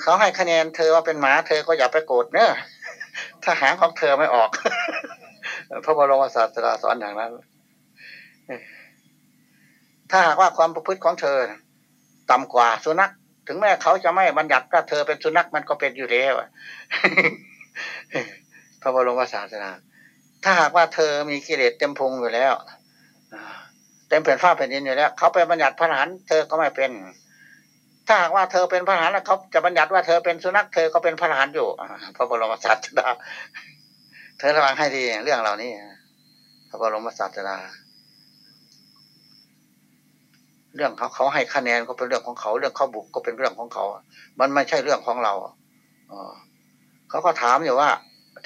เขาให้คะแนนเธอว่าเป็นหมา เธอก็อย่าไปโกรธเนอถ้าหางของเธอไม่ออก พระบรมศาสดาสอนอย่างนั้น ถ้าหากว่าความประพฤติของเธอ ต่ำกว่าสุนัข ถึงแม้เขาจะไม่บัญญัติว่าเธอเป็นสุนัขมันก็เป็นอยู่แล้วพระบรมศาสดาถ้าหากว่าเธอมีกิเลสเต็มพุงอยู่แล้ว เต็มแผ่นฟ้าแผ่นดินอยู่แล้วเขาไปบัญญัติพระหานเธอก็ไม่เป็น ถ้าหากว่าเธอเป็นพระหันแล้วเขาจะบัญญัติว่าเธอเป็นสุนัขเธอก็เป็นพระหันอยู่พระบรมศาสดาเธอระวังให้ดีเรื่องเหล่านี้พระบรมศาสดาเรื่องเขาเขาให้คะแนนก็เป็นเรื่องของเขา เรื่องเขาบุกก็เป็นเรื่องของเขา มันไม่ใช่เรื่องของเราอเขาก็ถามอยู่ว่า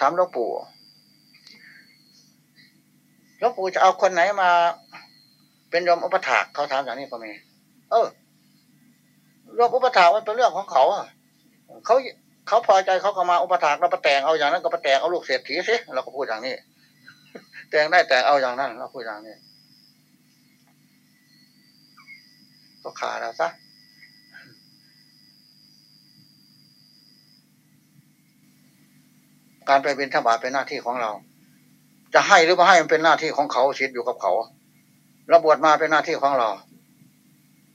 ถามหลวงปู่หลวงปู่จะเอาคนไหนมา เป็นยมอุปถากเขาถามอย่างนี้ก็มีเออโยมอุปถากมันเป็นเรื่องของเขาอะเขาเขาพอใจเขาก็มาอุปถากเราไปแต่งเอาอย่างนั้นก็ไปแต่งเอาลูกเศรษฐีสิเราก็พูดอย่างนี้ แต่งได้แต่งเอาอย่างนั้นเราพูดอย่างนี้ก็ขาดแล้วซะการไปเป็นทบาทเป็นหน้าที่ของเรา จะให้หรือไม่ให้มันเป็นหน้าที่ของเขาชิดอยู่กับเขา เราบวชมาเป็นหน้าที่ของเรา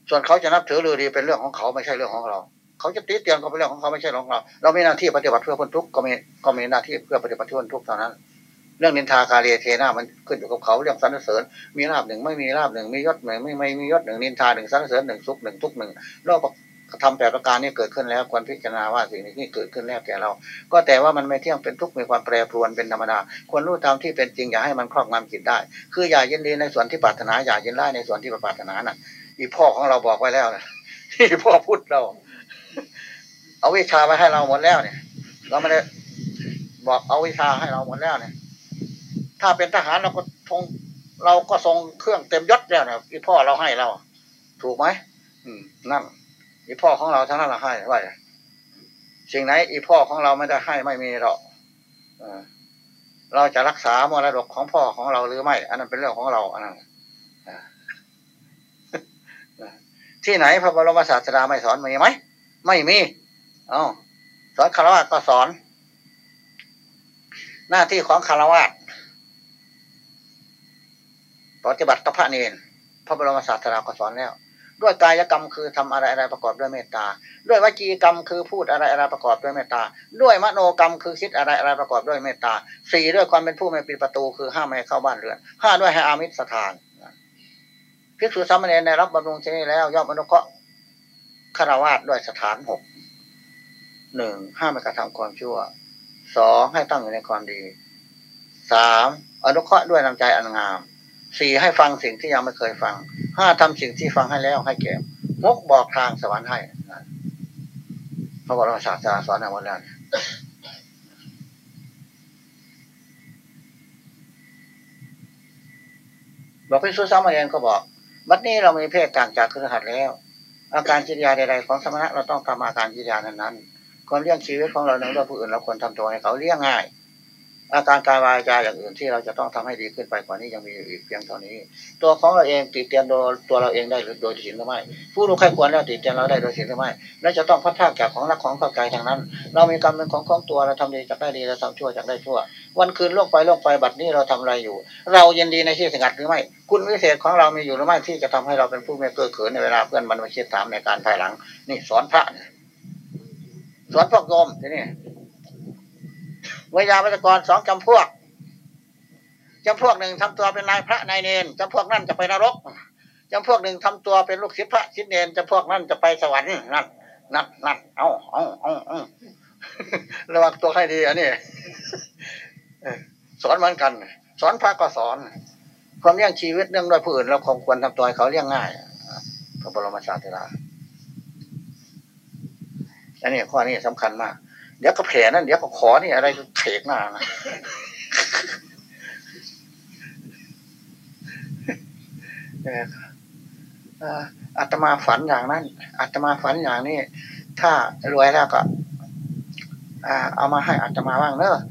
ส่วนเขาจะนับถือหรือดีเป็นเรื่องของเขาไม่ใช่เรื่องของเรา เขาจะตีเตียงก็เป็นเรื่องของเขาไม่ใช่เรื่องของเรา เรามีหน้าที่ปฏิบัติเพื่อคนทุกข์ก็มีก็มีหน้าที่เพื่อปฏิบัติเพื่อคนทุกข์เท่านั้น เรื่องนินทากาเรเทนามันขึ้นอยู่กับเขาเรื่องสรรเสริญ มีลาบหนึ่งไม่มีลาบหนึ่งมียศหนึ่งไม่ไม่มียศหนึ่งนินทาหนึ่งสรรเสริญหนึ่งสุขหนึ่งทุกหนึ่งโลก ทำแปดประการนี้เกิดขึ้นแล้วควรพิจารณาว่าสิ่งนี้เกิดขึ้นแล้วแก่เรา ก็แต่ว่ามันไม่เที่ยงเป็นทุกข์มีความแปรปรวนเป็นธรรมดา ควรรู้ตามที่เป็นจริงอย่าให้มันครอบงำจิตได้ คืออย่ายินดีในส่วนที่ปรารถนาอย่ายินไล่ในส่วนที่ปรารถนาน่ะ อีพ่อของเราบอกไว้แล้วนะที่พ่อพูดเรา เอาวิชาไปให้เราหมดแล้วเนี่ย เราไม่ได้บอกเอาวิชาให้เราหมดแล้วเนี่ย ถ้าเป็นทหารเราก็ทงเราก็ทรงเครื่องเต็มยศแล้วเนี่ยอีพ่อเราให้เรา ถูกไหมอืมนั่น อีพ่อของเราทั้งนั้นเราให้ไว้สิ่งไหน อีพ่อของเราไม่ได้ให้ไม่มีหรอกเราจะรักษามรดกของพ่อของเราหรือไม่ อันนั้นเป็นเรื่องของเราอันนั้นที่ไหนพระบรมศาสดาไม่สอนมีไหมไม่มีอ๋อสอนคารวะก็สอน หน้าที่ของคารวะปฏิบัติกับพระเนรพระบรมศาสดาก็สอนแล้ว ด้วยกายกรรมคือทำอะไรอะไรประกอบด้วยเมตตา ด้วยวจีกรรมคือพูดอะไรอะไรประกอบด้วยเมตตา ด้วยมโนกรรมคือคิดอะไรอะไรประกอบด้วยเมตตาสี่ด้วยความเป็นผู้ไม่ปิดประตูคือห้ามไม่ให้เข้าบ้านเรือนห้าด้วยให้อามิตรสถานภิกษุสามเณรได้รับบำรุงเช่นนี้แล้วย่อมอนุเคราะห์คาวาสด้วยสถานหกหนึ่งห้ามไม่กระทำความชั่วสองให้ตั้งอยู่ในความดีสามอนุเคราะห์ด้วยน้ำใจอันงามสี่ให้ฟังสิ่งที่ยังไม่เคยฟัง ห้าทำสิ่งที่ฟังให้แล้วให้แก่มกบอกทางสวรรค์ให้พระบรมศาสดาสอนเอาหมดแล้วบอกพิสุสามเณรก็บอกบัดนี้เรามีเพศต่างจากครือขัดแล้ว อาการจิตยาใดๆของสมณะเราต้องทำอาการจิตยานั้นๆความเลี้ยงชีวิตของเราเนื่องด้วยผู้อื่นเราควรทำตัวให้เขาเลี้ยงง่าย อาการกายวายใจอย่างอื่นที่เราจะต้องทำให้ดีขึ้นไปกว่านี้ยังมีอีกเพียงเท่านี้ ตัวของเราเองติดเตียนโดยตัวเราเองได้โดยศีลหรือไม่ ผู้รู้ใครควรแล้วติดเตียนเราได้โดยศีลหรือไม่และจะต้องพัดพากจากของรักของเข้าใจทางนั้น เรามีกรรมเป็นของของตัวเราทำดีจากได้ดีเราทำชั่วจากได้ชั่ว วันคืนล่วงไปล่วงไปบัดนี้เราทำอะไรอยู่ เรายินดีในที่สงัดหรือไม่ คุณวิเศษของเรามีอยู่หรือไม่ที่จะทำให้เราเป็นผู้ไม่เก้อเขินในเวลาเพื่อนมันมาคิดถามในการภายหลัง นี่สอนพระสอนพวกโยมที่นี่ วิญญาณวัจกรสองจำพวกจำพวกหนึ่งทำตัวเป็นนายพระนายเนนจำพวกนั่นจะไปนรกจำพวกหนึ่งทำตัวเป็นลูกศิษย์พระศิษย์เนนจำพวกนั่นจะไปสวรรค์นั่นนั่นนั่นเอาเอาเอาเอาระวังตัวให้ดีอันนี้สอนเหมือนกัน สอนพระก็สอนความเลี้ยงชีวิตเรื่องด้วยผู้อื่นเราคงควรทำตัวให้เขาเลี้ยงง่ายพระบรมศาสดาอันนี้ข้อนี้สำคัญมาก เดี๋ยวก็แผลนั่นเดี๋ยวก็ขอนี่อะไรเขกหน้านะอาตมาฝันอย่างนั้นอาตมาฝันอย่างนี้ ถ้ารวยแล้วก็เอามาให้อาตมาบ้างเนอะ